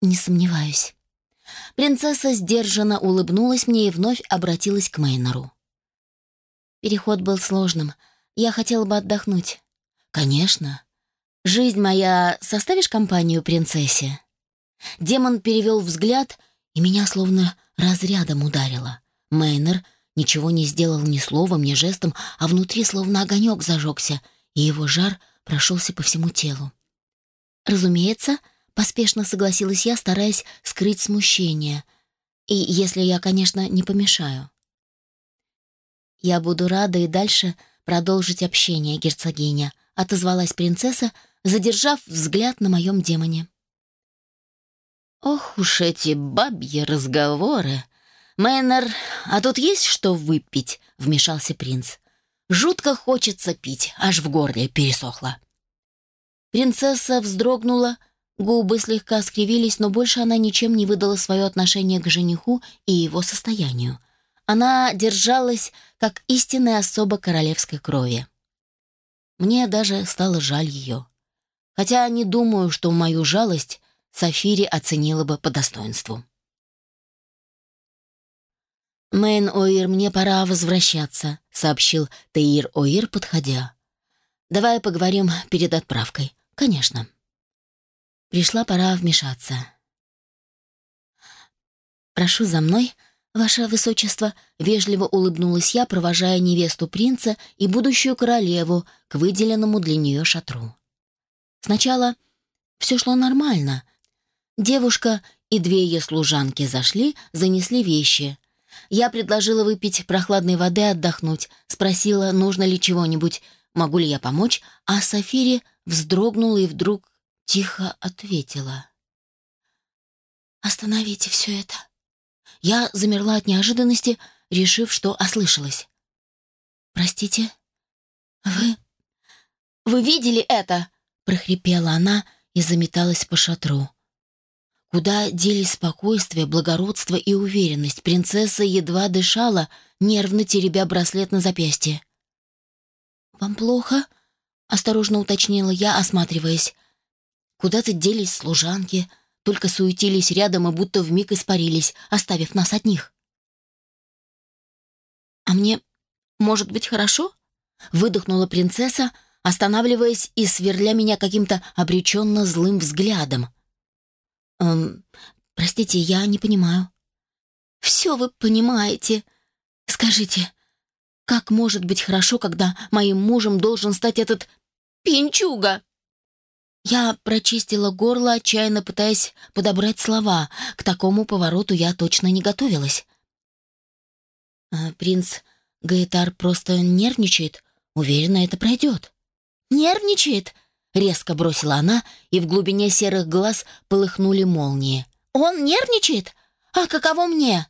«Не сомневаюсь». Принцесса сдержанно улыбнулась мне и вновь обратилась к Мейнору. Переход был сложным. Я хотела бы отдохнуть. «Конечно. Жизнь моя, составишь компанию принцессе?» Демон перевел взгляд, и меня словно разрядом ударило. Мейнер ничего не сделал ни словом, ни жестом, а внутри словно огонек зажегся, и его жар прошелся по всему телу. «Разумеется», — поспешно согласилась я, стараясь скрыть смущение. И если я, конечно, не помешаю. Я буду рада и дальше продолжить общение, герцогиня, отозвалась принцесса, задержав взгляд на моем демоне. Ох уж эти бабьи разговоры. Мэннер, а тут есть что выпить? Вмешался принц. Жутко хочется пить, аж в горле пересохло. Принцесса вздрогнула, губы слегка скривились, но больше она ничем не выдала свое отношение к жениху и его состоянию. Она держалась, как истинная особа королевской крови. Мне даже стало жаль ее. Хотя не думаю, что мою жалость Сафири оценила бы по достоинству. «Мэн Оир, мне пора возвращаться», — сообщил Теир Оир, подходя. «Давай поговорим перед отправкой». «Конечно». Пришла пора вмешаться. «Прошу за мной», «Ваше Высочество», — вежливо улыбнулась я, провожая невесту принца и будущую королеву к выделенному для нее шатру. Сначала все шло нормально. Девушка и две ее служанки зашли, занесли вещи. Я предложила выпить прохладной воды отдохнуть, спросила, нужно ли чего-нибудь, могу ли я помочь, а Сафири вздрогнула и вдруг тихо ответила. «Остановите все это». Я замерла от неожиданности, решив, что ослышалась. «Простите, вы... вы видели это?» — прохрипела она и заметалась по шатру. Куда делись спокойствие, благородство и уверенность? Принцесса едва дышала, нервно теребя браслет на запястье. «Вам плохо?» — осторожно уточнила я, осматриваясь. Куда-то делись служанки, только суетились рядом и будто вмиг испарились, оставив нас одних. «А мне, может быть, хорошо?» — выдохнула принцесса, останавливаясь и сверля меня каким-то обреченно злым взглядом. «Эм, простите, я не понимаю». «Все вы понимаете. Скажите, как может быть хорошо, когда моим мужем должен стать этот пинчуга?» Я прочистила горло, отчаянно пытаясь подобрать слова. К такому повороту я точно не готовилась. А принц Гаэтар просто нервничает. Уверена, это пройдет. «Нервничает?» — резко бросила она, и в глубине серых глаз полыхнули молнии. «Он нервничает? А каково мне?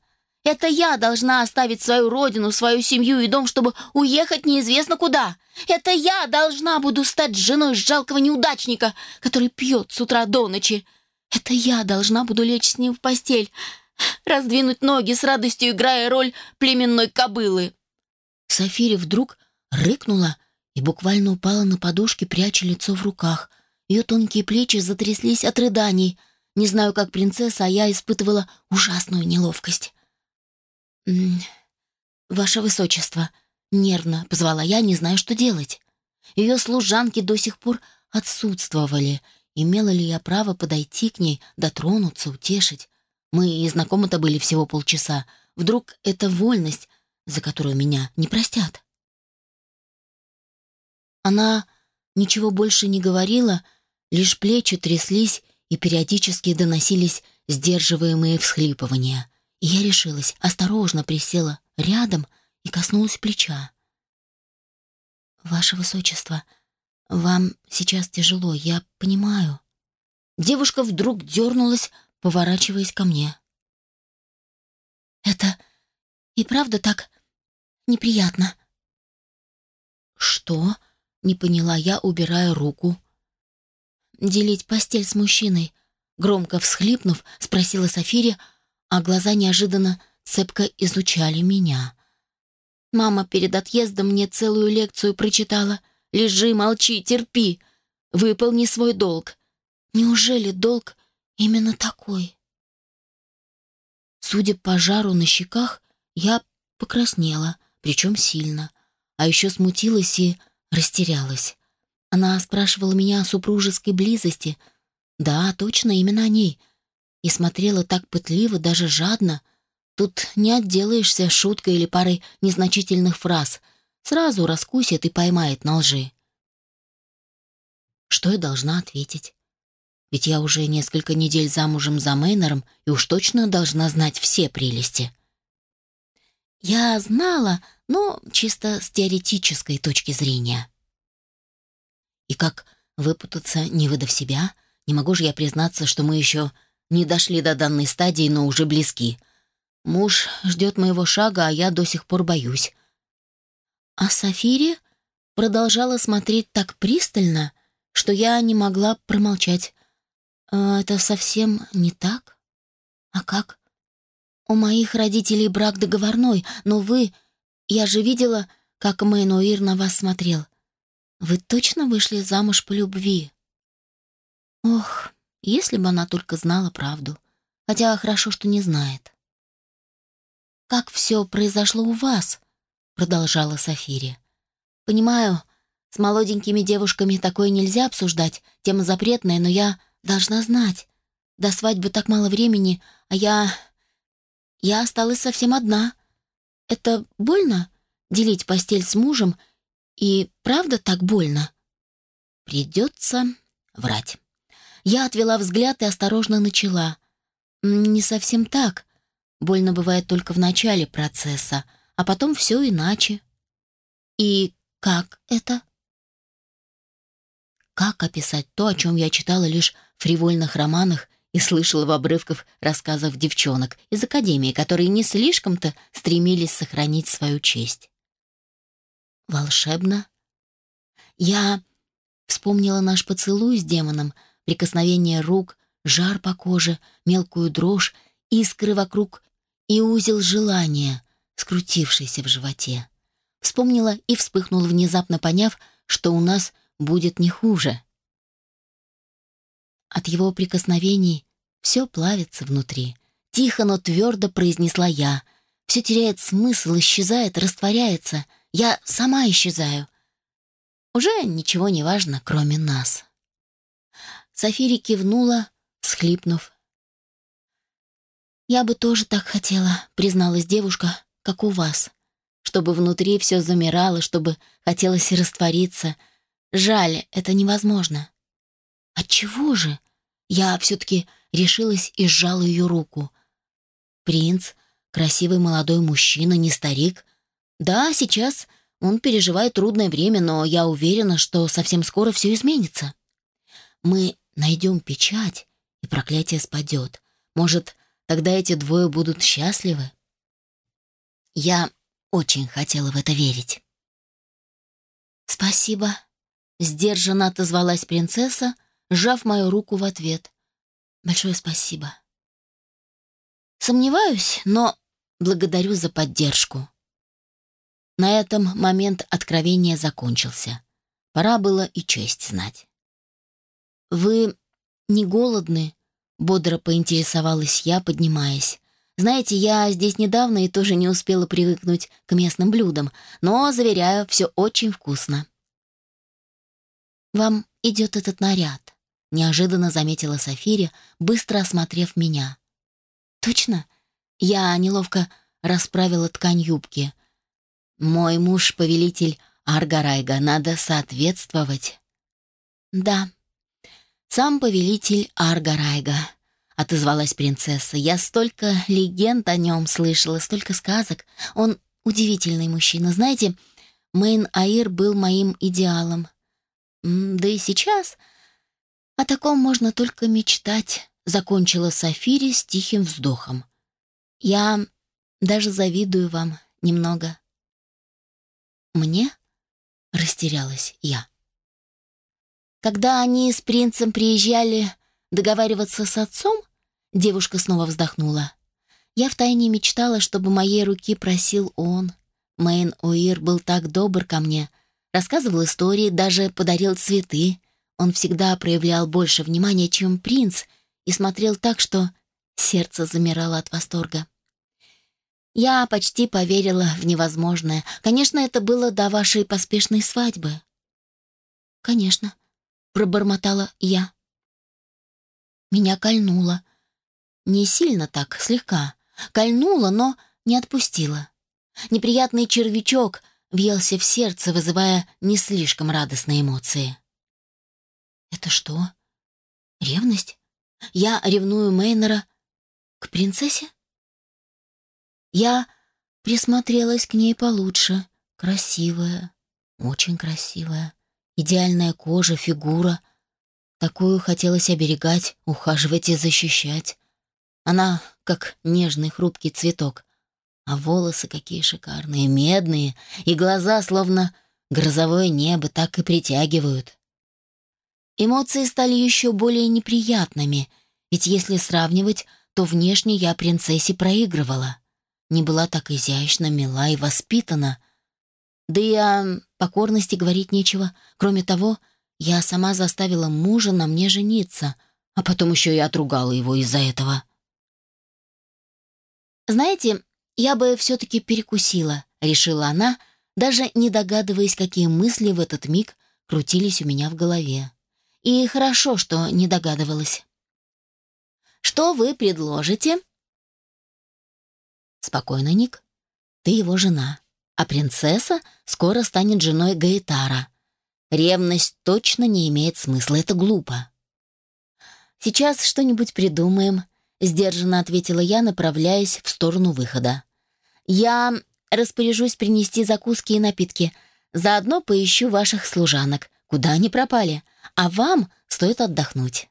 Это я должна оставить свою родину, свою семью и дом, чтобы уехать неизвестно куда. Это я должна буду стать женой жалкого неудачника, который пьет с утра до ночи. Это я должна буду лечь с ним в постель, раздвинуть ноги с радостью, играя роль племенной кобылы». София вдруг рыкнула и буквально упала на подушки, пряча лицо в руках. Ее тонкие плечи затряслись от рыданий. Не знаю, как принцесса, а я испытывала ужасную неловкость. «Ваше Высочество», — нервно позвала я, не знаю, что делать. Ее служанки до сих пор отсутствовали. Имела ли я право подойти к ней, дотронуться, утешить? Мы и знакомы-то были всего полчаса. Вдруг это вольность, за которую меня не простят? Она ничего больше не говорила, лишь плечи тряслись и периодически доносились сдерживаемые всхлипывания — и я решилась, осторожно присела рядом и коснулась плеча. «Ваше Высочество, вам сейчас тяжело, я понимаю». Девушка вдруг дернулась, поворачиваясь ко мне. «Это и правда так неприятно?» «Что?» — не поняла я, убирая руку. «Делить постель с мужчиной?» Громко всхлипнув, спросила Софирия, а глаза неожиданно цепко изучали меня. Мама перед отъездом мне целую лекцию прочитала. «Лежи, молчи, терпи, выполни свой долг». Неужели долг именно такой? Судя по жару на щеках, я покраснела, причем сильно, а еще смутилась и растерялась. Она спрашивала меня о супружеской близости. Да, точно, именно о ней — и смотрела так пытливо, даже жадно. Тут не отделаешься шуткой или парой незначительных фраз. Сразу раскусит и поймает на лжи. Что я должна ответить? Ведь я уже несколько недель замужем за Мейнером и уж точно должна знать все прелести. Я знала, но чисто с теоретической точки зрения. И как выпутаться, не выдав себя? Не могу же я признаться, что мы еще не дошли до данной стадии, но уже близки. Муж ждет моего шага, а я до сих пор боюсь. А Сафири продолжала смотреть так пристально, что я не могла промолчать. «А «Это совсем не так? А как? У моих родителей брак договорной, но вы... Я же видела, как Мэнуир на вас смотрел. Вы точно вышли замуж по любви?» Ох, если бы она только знала правду. Хотя хорошо, что не знает. «Как все произошло у вас?» — продолжала Сафири. «Понимаю, с молоденькими девушками такое нельзя обсуждать, тема запретная, но я должна знать. До свадьбы так мало времени, а я... Я осталась совсем одна. Это больно — делить постель с мужем? И правда так больно?» «Придется врать». Я отвела взгляд и осторожно начала. «Не совсем так. Больно бывает только в начале процесса, а потом все иначе». «И как это?» Как описать то, о чем я читала лишь в фривольных романах и слышала в обрывках рассказов девчонок из академии, которые не слишком-то стремились сохранить свою честь? Волшебно. Я вспомнила наш поцелуй с демоном, прикосновение рук, жар по коже, мелкую дрожь, искры вокруг и узел желания, скрутившийся в животе. Вспомнила и вспыхнула, внезапно поняв, что у нас будет не хуже. От его прикосновений все плавится внутри. Тихо, но твердо произнесла я. Все теряет смысл, исчезает, растворяется. Я сама исчезаю. Уже ничего не важно, кроме нас. Софири кивнула, схлипнув. «Я бы тоже так хотела», — призналась девушка, — «как у вас. Чтобы внутри все замирало, чтобы хотелось раствориться. Жаль, это невозможно». «Отчего же?» Я все-таки решилась и сжала ее руку. «Принц, красивый молодой мужчина, не старик. Да, сейчас он переживает трудное время, но я уверена, что совсем скоро все изменится. Мы Найдем печать, и проклятие спадет. Может, тогда эти двое будут счастливы? Я очень хотела в это верить. «Спасибо», — сдержанно отозвалась принцесса, сжав мою руку в ответ. «Большое спасибо». «Сомневаюсь, но благодарю за поддержку». На этом момент откровения закончился. Пора было и честь знать. «Вы не голодны?» — бодро поинтересовалась я, поднимаясь. «Знаете, я здесь недавно и тоже не успела привыкнуть к местным блюдам, но, заверяю, все очень вкусно». «Вам идет этот наряд», — неожиданно заметила Софиря, быстро осмотрев меня. «Точно?» Я неловко расправила ткань юбки. «Мой муж — повелитель Аргарайга, надо соответствовать». «Да», «Сам повелитель Аргарайга», — отозвалась принцесса. «Я столько легенд о нем слышала, столько сказок. Он удивительный мужчина. Знаете, Мейн Аир был моим идеалом. Да и сейчас о таком можно только мечтать», — закончила Сафири с тихим вздохом. «Я даже завидую вам немного». «Мне?» — растерялась я. Когда они с принцем приезжали договариваться с отцом, девушка снова вздохнула. Я втайне мечтала, чтобы моей руки просил он. Мэйн Оир был так добр ко мне, рассказывал истории, даже подарил цветы. Он всегда проявлял больше внимания, чем принц, и смотрел так, что сердце замирало от восторга. Я почти поверила в невозможное. Конечно, это было до вашей поспешной свадьбы. Конечно, пробормотала я. Меня кольнуло. Не сильно так, слегка. Кольнуло, но не отпустило. Неприятный червячок въелся в сердце, вызывая не слишком радостные эмоции. «Это что? Ревность? Я ревную Мейнера к принцессе? Я присмотрелась к ней получше. Красивая, очень красивая. Идеальная кожа, фигура. Такую хотелось оберегать, ухаживать и защищать. Она как нежный хрупкий цветок. А волосы какие шикарные, медные, и глаза словно грозовое небо так и притягивают. Эмоции стали еще более неприятными, ведь если сравнивать, то внешне я принцессе проигрывала. Не была так изящна, мила и воспитана. Да о покорности говорить нечего. Кроме того, я сама заставила мужа на мне жениться, а потом еще и отругала его из-за этого. «Знаете, я бы все-таки перекусила», — решила она, даже не догадываясь, какие мысли в этот миг крутились у меня в голове. И хорошо, что не догадывалась. «Что вы предложите?» «Спокойно, Ник. Ты его жена, а принцесса скоро станет женой Гаэтара. Ревность точно не имеет смысла, это глупо». «Сейчас что-нибудь придумаем», — сдержанно ответила я, направляясь в сторону выхода. «Я распоряжусь принести закуски и напитки. Заодно поищу ваших служанок. Куда они пропали? а вам стоит отдохнуть».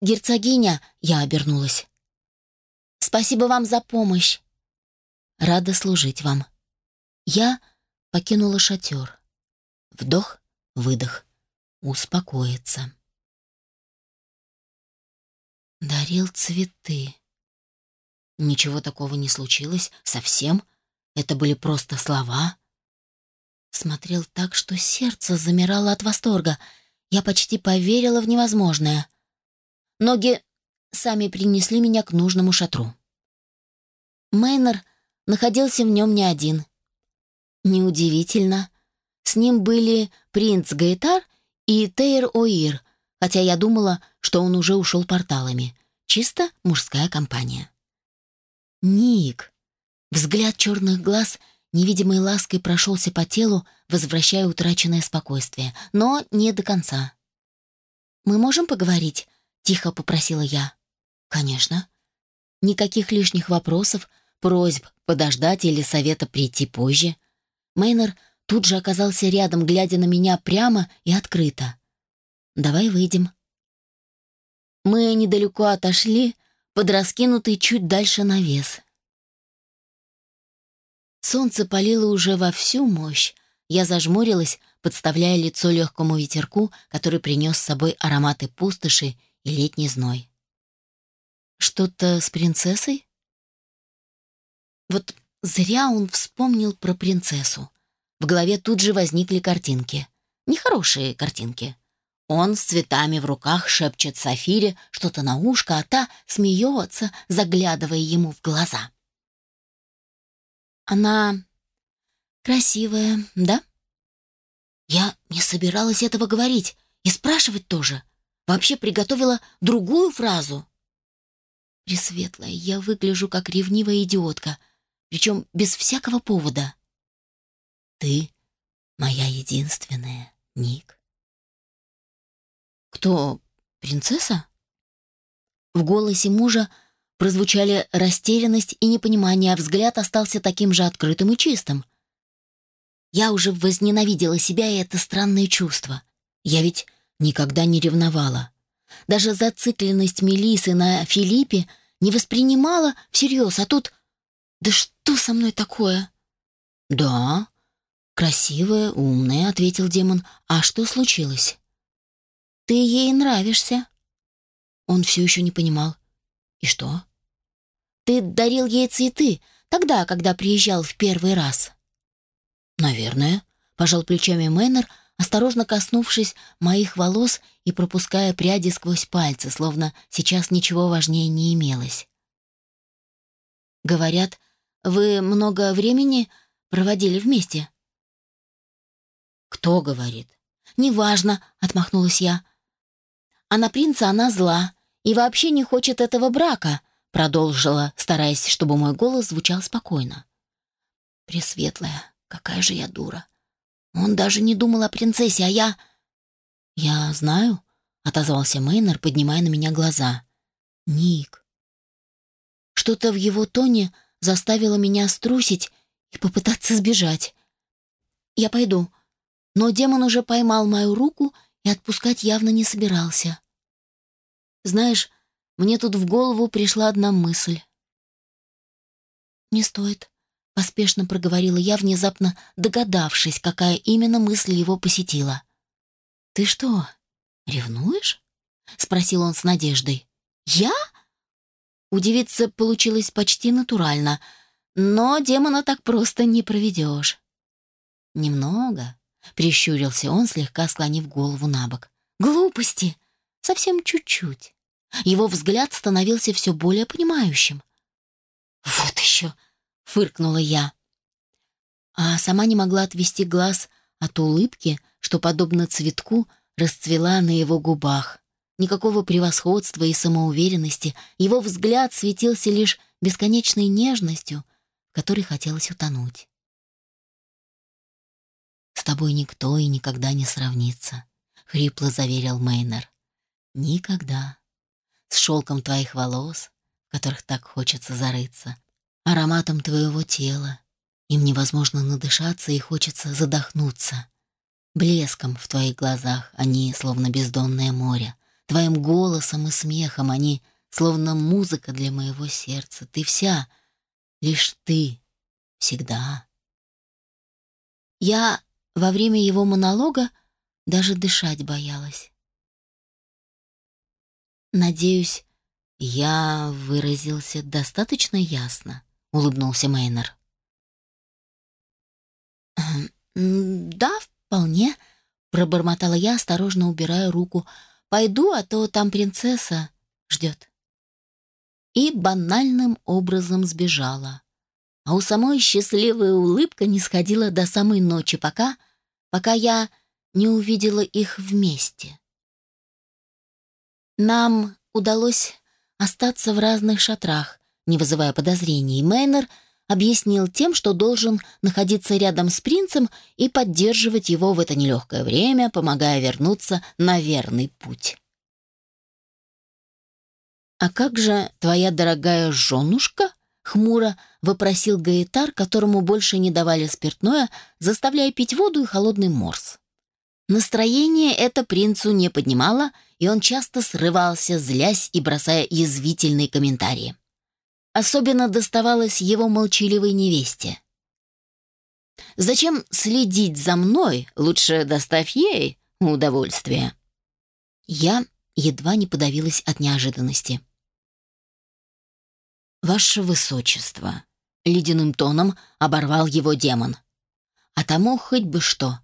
«Герцогиня», — я обернулась. «Спасибо вам за помощь». «Рада служить вам». Я покинула шатер. Вдох, выдох, успокоиться. Дарил цветы. Ничего такого не случилось, совсем. Это были просто слова. Смотрел так, что сердце замирало от восторга. Я почти поверила в невозможное. Ноги сами принесли меня к нужному шатру. Мейнер находился в нем не один. Неудивительно. С ним были принц Гаэтар и Тейр Оир, хотя я думала, что он уже ушел порталами. Чисто мужская компания. Ник. Взгляд черных глаз невидимой лаской прошелся по телу, возвращая утраченное спокойствие, но не до конца. «Мы можем поговорить?» — тихо попросила я. «Конечно». Никаких лишних вопросов, просьб подождать или совета прийти позже. Мейнер тут же оказался рядом, глядя на меня прямо и открыто. «Давай выйдем». Мы недалеко отошли, под раскинутый чуть дальше навес. Солнце палило уже во всю мощь. Я зажмурилась, подставляя лицо легкому ветерку, который принес с собой ароматы пустоши и летний зной. «Что-то с принцессой?» Вот зря он вспомнил про принцессу. В голове тут же возникли картинки. Нехорошие картинки. Он с цветами в руках шепчет Сафире что-то на ушко, а та смеется, заглядывая ему в глаза. Она красивая, да? Я не собиралась этого говорить и спрашивать тоже. Вообще приготовила другую фразу. Пресветлая, я выгляжу как ревнивая идиотка, причем без всякого повода. Ты моя единственная, Ник. Кто, принцесса? В голосе мужа Прозвучали растерянность и непонимание, а взгляд остался таким же открытым и чистым. Я уже возненавидела себя и это странное чувство. Я ведь никогда не ревновала. Даже зацикленность Мелисы на Филиппе не воспринимала всерьез, а тут... Да что со мной такое? Да, красивая, умная, ответил демон. А что случилось? Ты ей нравишься. Он все еще не понимал. И что? Ты дарил ей цветы тогда, когда приезжал в первый раз?» «Наверное», — пожал плечами Мэннер, осторожно коснувшись моих волос и пропуская пряди сквозь пальцы, словно сейчас ничего важнее не имелось. «Говорят, вы много времени проводили вместе?» «Кто говорит?» «Неважно», — отмахнулась я. «А на принца она зла и вообще не хочет этого брака», Продолжила, стараясь, чтобы мой голос звучал спокойно. Пресветлая, какая же я дура. Он даже не думал о принцессе, а я... Я знаю. — отозвался Мейнер, поднимая на меня глаза. «Ник». Что-то в его тоне заставило меня струсить и попытаться сбежать. «Я пойду», но демон уже поймал мою руку и отпускать явно не собирался. Знаешь, мне тут в голову пришла одна мысль. «Не стоит», — поспешно проговорила я, внезапно догадавшись, какая именно мысль его посетила. «Ты что, ревнуешь?» — спросил он с надеждой. «Я?» Удивиться получилось почти натурально, но демона так просто не проведешь. «Немного», — прищурился он, слегка склонив голову на бок. «Глупости! Совсем чуть-чуть». Его взгляд становился все более понимающим. «Вот еще!» — фыркнула я. А сама не могла отвести глаз от улыбки, что, подобно цветку, расцвела на его губах. Никакого превосходства и самоуверенности, его взгляд светился лишь бесконечной нежностью, в которой хотелось утонуть. «С тобой никто и никогда не сравнится», — хрипло заверил Мейнер. «Никогда. С шелком твоих волос, в которых так хочется зарыться, ароматом твоего тела. Им невозможно надышаться и хочется задохнуться. Блеском в твоих глазах они словно бездонное море. Твоим голосом и смехом они словно музыка для моего сердца. Ты вся, лишь ты, всегда. Я во время его монолога даже дышать боялась. Надеюсь, я выразился достаточно ясно, улыбнулся Мейнер. Да, вполне, пробормотала я, осторожно убирая руку. Пойду, а то там принцесса ждет. И банальным образом сбежала а у самой счастливая улыбка не сходила до самой ночи, пока, пока я не увидела их вместе. Нам удалось остаться в разных шатрах, не вызывая подозрений. Мейнер объяснил тем, что должен находиться рядом с принцем и поддерживать его в это нелегкое время, помогая вернуться на верный путь. «А как же твоя дорогая женушка?» Хмуро вопросил Гаэтар, которому больше не давали спиртное, заставляя пить воду и холодный морс. Настроение это принцу не поднимало, и он часто срывался, злясь и бросая язвительные комментарии. Особенно доставалось его молчаливой невесте. «Зачем следить за мной? Лучше доставь ей удовольствие». Я едва не подавилась от неожиданности. «Ваше высочество», — ледяным тоном оборвал его демон. А тому хоть бы что.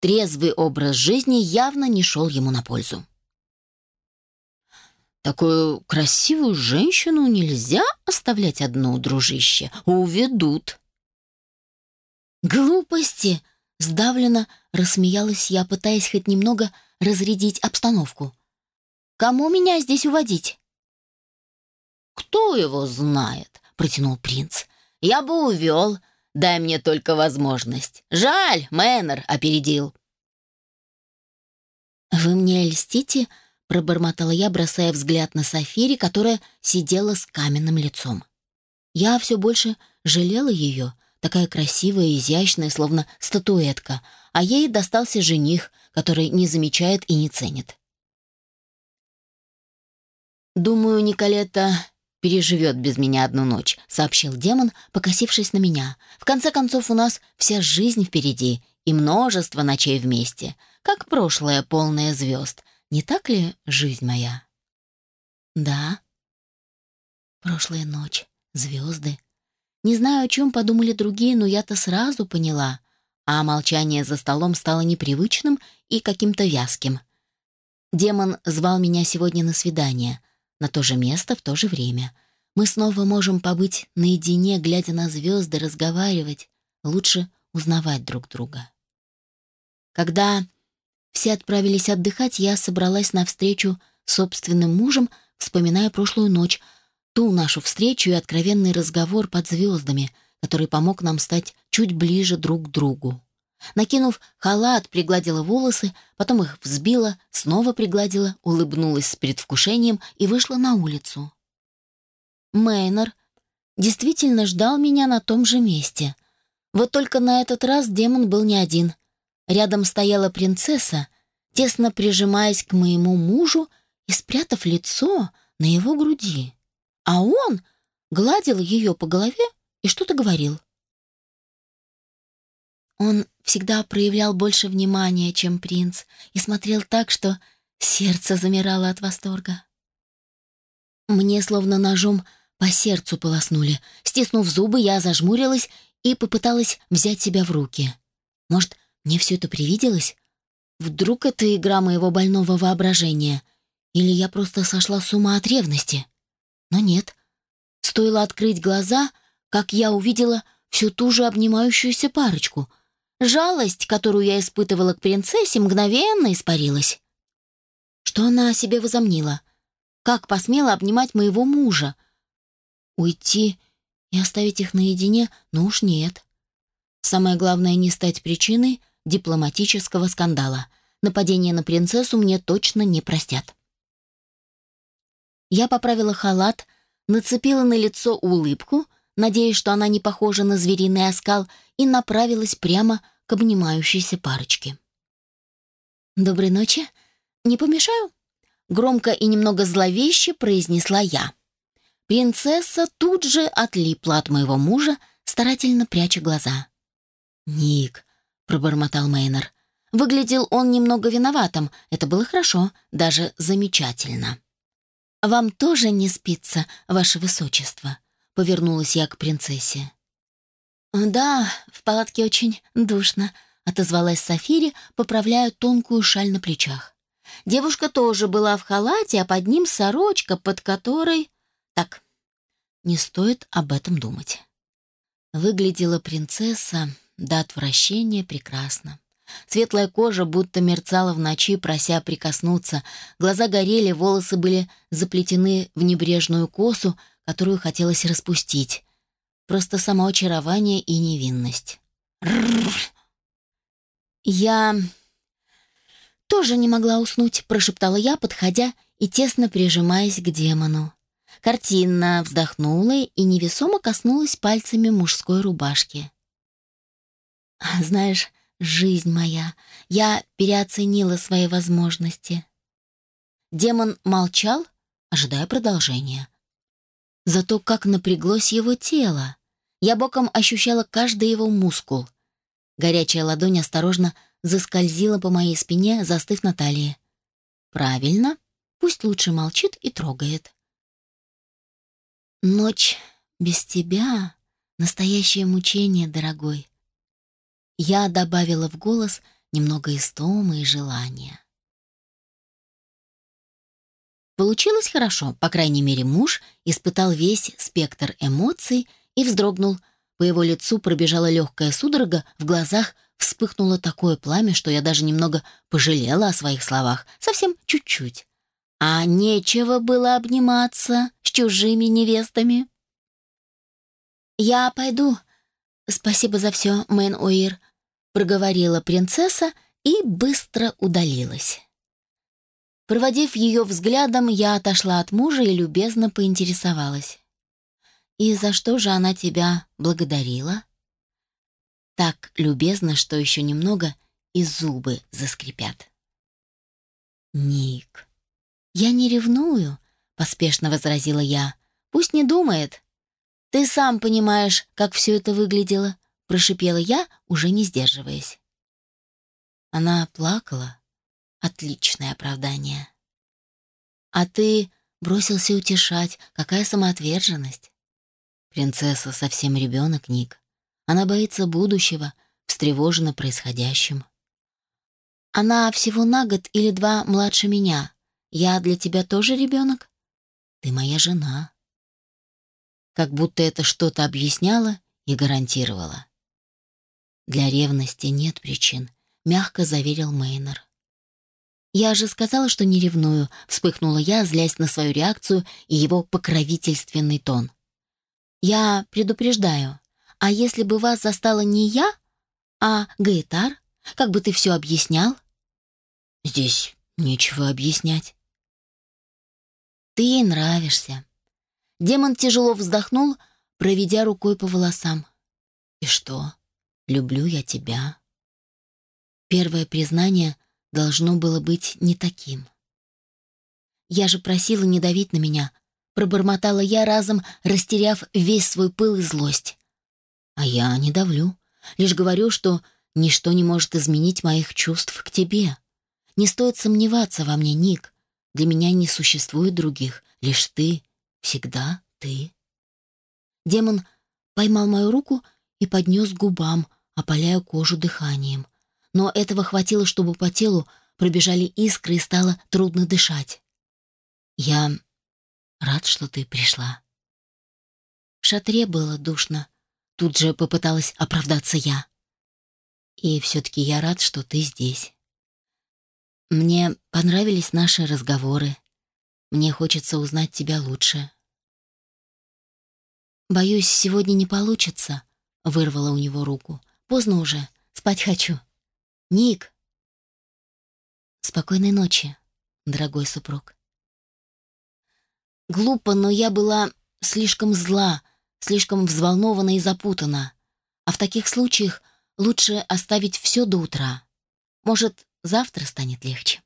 Трезвый образ жизни явно не шел ему на пользу. «Такую красивую женщину нельзя оставлять одну, дружище. Уведут». «Глупости!» — сдавленно рассмеялась я, пытаясь хоть немного разрядить обстановку. «Кому меня здесь уводить?» «Кто его знает?» — протянул принц. «Я бы увел. Дай мне только возможность. Жаль, Мэннер опередил». «Вы мне льстите?» — пробормотала я, бросая взгляд на Сафири, которая сидела с каменным лицом. Я все больше жалела ее, такая красивая и изящная, словно статуэтка, а ей достался жених, который не замечает и не ценит. Думаю, Николета переживет без меня одну ночь», — сообщил демон, покосившись на меня. «В конце концов, у нас вся жизнь впереди и множество ночей вместе, как прошлое, полное звезд. Не так ли жизнь моя?» «Да». Прошлая ночь, звезды. Не знаю, о чем подумали другие, но я-то сразу поняла, а молчание за столом стало непривычным и каким-то вязким. Демон звал меня сегодня на свидание — на то же место в то же время. Мы снова можем побыть наедине, глядя на звезды, разговаривать, лучше узнавать друг друга. Когда все отправились отдыхать, я собралась навстречу собственным мужем, вспоминая прошлую ночь, ту нашу встречу и откровенный разговор под звездами, который помог нам стать чуть ближе друг к другу. Накинув халат, пригладила волосы, потом их взбила, снова пригладила, улыбнулась с предвкушением и вышла на улицу. Мейнер действительно ждал меня на том же месте. Вот только на этот раз демон был не один. Рядом стояла принцесса, тесно прижимаясь к моему мужу и спрятав лицо на его груди. А он гладил ее по голове и что-то говорил. Он всегда проявлял больше внимания, чем принц, и смотрел так, что сердце замирало от восторга. Мне словно ножом по сердцу полоснули. Стиснув зубы, я зажмурилась и попыталась взять себя в руки. Может, мне все это привиделось? Вдруг это игра моего больного воображения? Или я просто сошла с ума от ревности? Но нет. Стоило открыть глаза, как я увидела всю ту же обнимающуюся парочку — Жалость, которую я испытывала к принцессе, мгновенно испарилась. Что она о себе возомнила? Как посмела обнимать моего мужа? Уйти и оставить их наедине? Ну уж нет. Самое главное не стать причиной дипломатического скандала. Нападение на принцессу мне точно не простят. Я поправила халат, нацепила на лицо улыбку — надеясь, что она не похожа на звериный оскал, и направилась прямо к обнимающейся парочке. «Доброй ночи. Не помешаю?» Громко и немного зловеще произнесла я. Принцесса тут же отлипла от моего мужа, старательно пряча глаза. «Ник», — пробормотал Мейнер. Выглядел он немного виноватым. Это было хорошо, даже замечательно. «Вам тоже не спится, ваше высочество?» — повернулась я к принцессе. «Да, в палатке очень душно», — отозвалась Сафири, поправляя тонкую шаль на плечах. Девушка тоже была в халате, а под ним сорочка, под которой... Так, не стоит об этом думать. Выглядела принцесса до отвращения прекрасно. Светлая кожа будто мерцала в ночи, прося прикоснуться. Глаза горели, волосы были заплетены в небрежную косу, которую хотелось распустить. Просто само очарование и невинность. «Я тоже не могла уснуть», — прошептала я, подходя и тесно прижимаясь к демону. Картинно вздохнула и невесомо коснулась пальцами мужской рубашки. [laughs] «Знаешь, жизнь моя, я переоценила свои возможности». Демон молчал, ожидая продолжения. Зато как напряглось его тело. Я боком ощущала каждый его мускул. Горячая ладонь осторожно заскользила по моей спине, застыв на талии. Правильно, пусть лучше молчит и трогает. Ночь без тебя — настоящее мучение, дорогой. Я добавила в голос немного истомы и желания. Получилось хорошо, по крайней мере, муж испытал весь спектр эмоций и вздрогнул. По его лицу пробежала легкая судорога, в глазах вспыхнуло такое пламя, что я даже немного пожалела о своих словах, совсем чуть-чуть. А нечего было обниматься с чужими невестами. «Я пойду. Спасибо за все, Мэн Уир», — проговорила принцесса и быстро удалилась. Проводив ее взглядом, я отошла от мужа и любезно поинтересовалась. «И за что же она тебя благодарила?» Так любезно, что еще немного и зубы заскрипят. «Ник, я не ревную», — поспешно возразила я. «Пусть не думает. Ты сам понимаешь, как все это выглядело», — прошипела я, уже не сдерживаясь. Она плакала, Отличное оправдание. А ты бросился утешать. Какая самоотверженность. Принцесса совсем ребенок, Ник. Она боится будущего, встревожена происходящим. Она всего на год или два младше меня. Я для тебя тоже ребенок? Ты моя жена. Как будто это что-то объясняло и гарантировало. Для ревности нет причин, мягко заверил Мейнер. «Я же сказала, что не ревную», — вспыхнула я, злясь на свою реакцию и его покровительственный тон. «Я предупреждаю, а если бы вас застала не я, А Гаэтар? Как бы ты все объяснял? Здесь нечего объяснять. Ты ей нравишься. Демон тяжело вздохнул, проведя рукой по волосам. И что? Люблю я тебя. Первое признание должно было быть не таким. Я же просила не давить на меня, пробормотала я разом, растеряв весь свой пыл и злость. А я не давлю, лишь говорю, что ничто не может изменить моих чувств к тебе. Не стоит сомневаться во мне, Ник. Для меня не существует других, лишь ты, всегда ты. Демон поймал мою руку и поднес к губам, опаляя кожу дыханием. Но этого хватило, чтобы по телу пробежали искры и стало трудно дышать. Я рад, что ты пришла. В шатре было душно. Тут же попыталась оправдаться я. И все-таки я рад, что ты здесь. Мне понравились наши разговоры. Мне хочется узнать тебя лучше. Боюсь, сегодня не получится, вырвала у него руку. Поздно уже, спать хочу. Ник. Спокойной ночи, дорогой супруг. Глупо, но я была слишком зла, слишком взволнована и запутана. А в таких случаях лучше оставить все до утра. Может, завтра станет легче.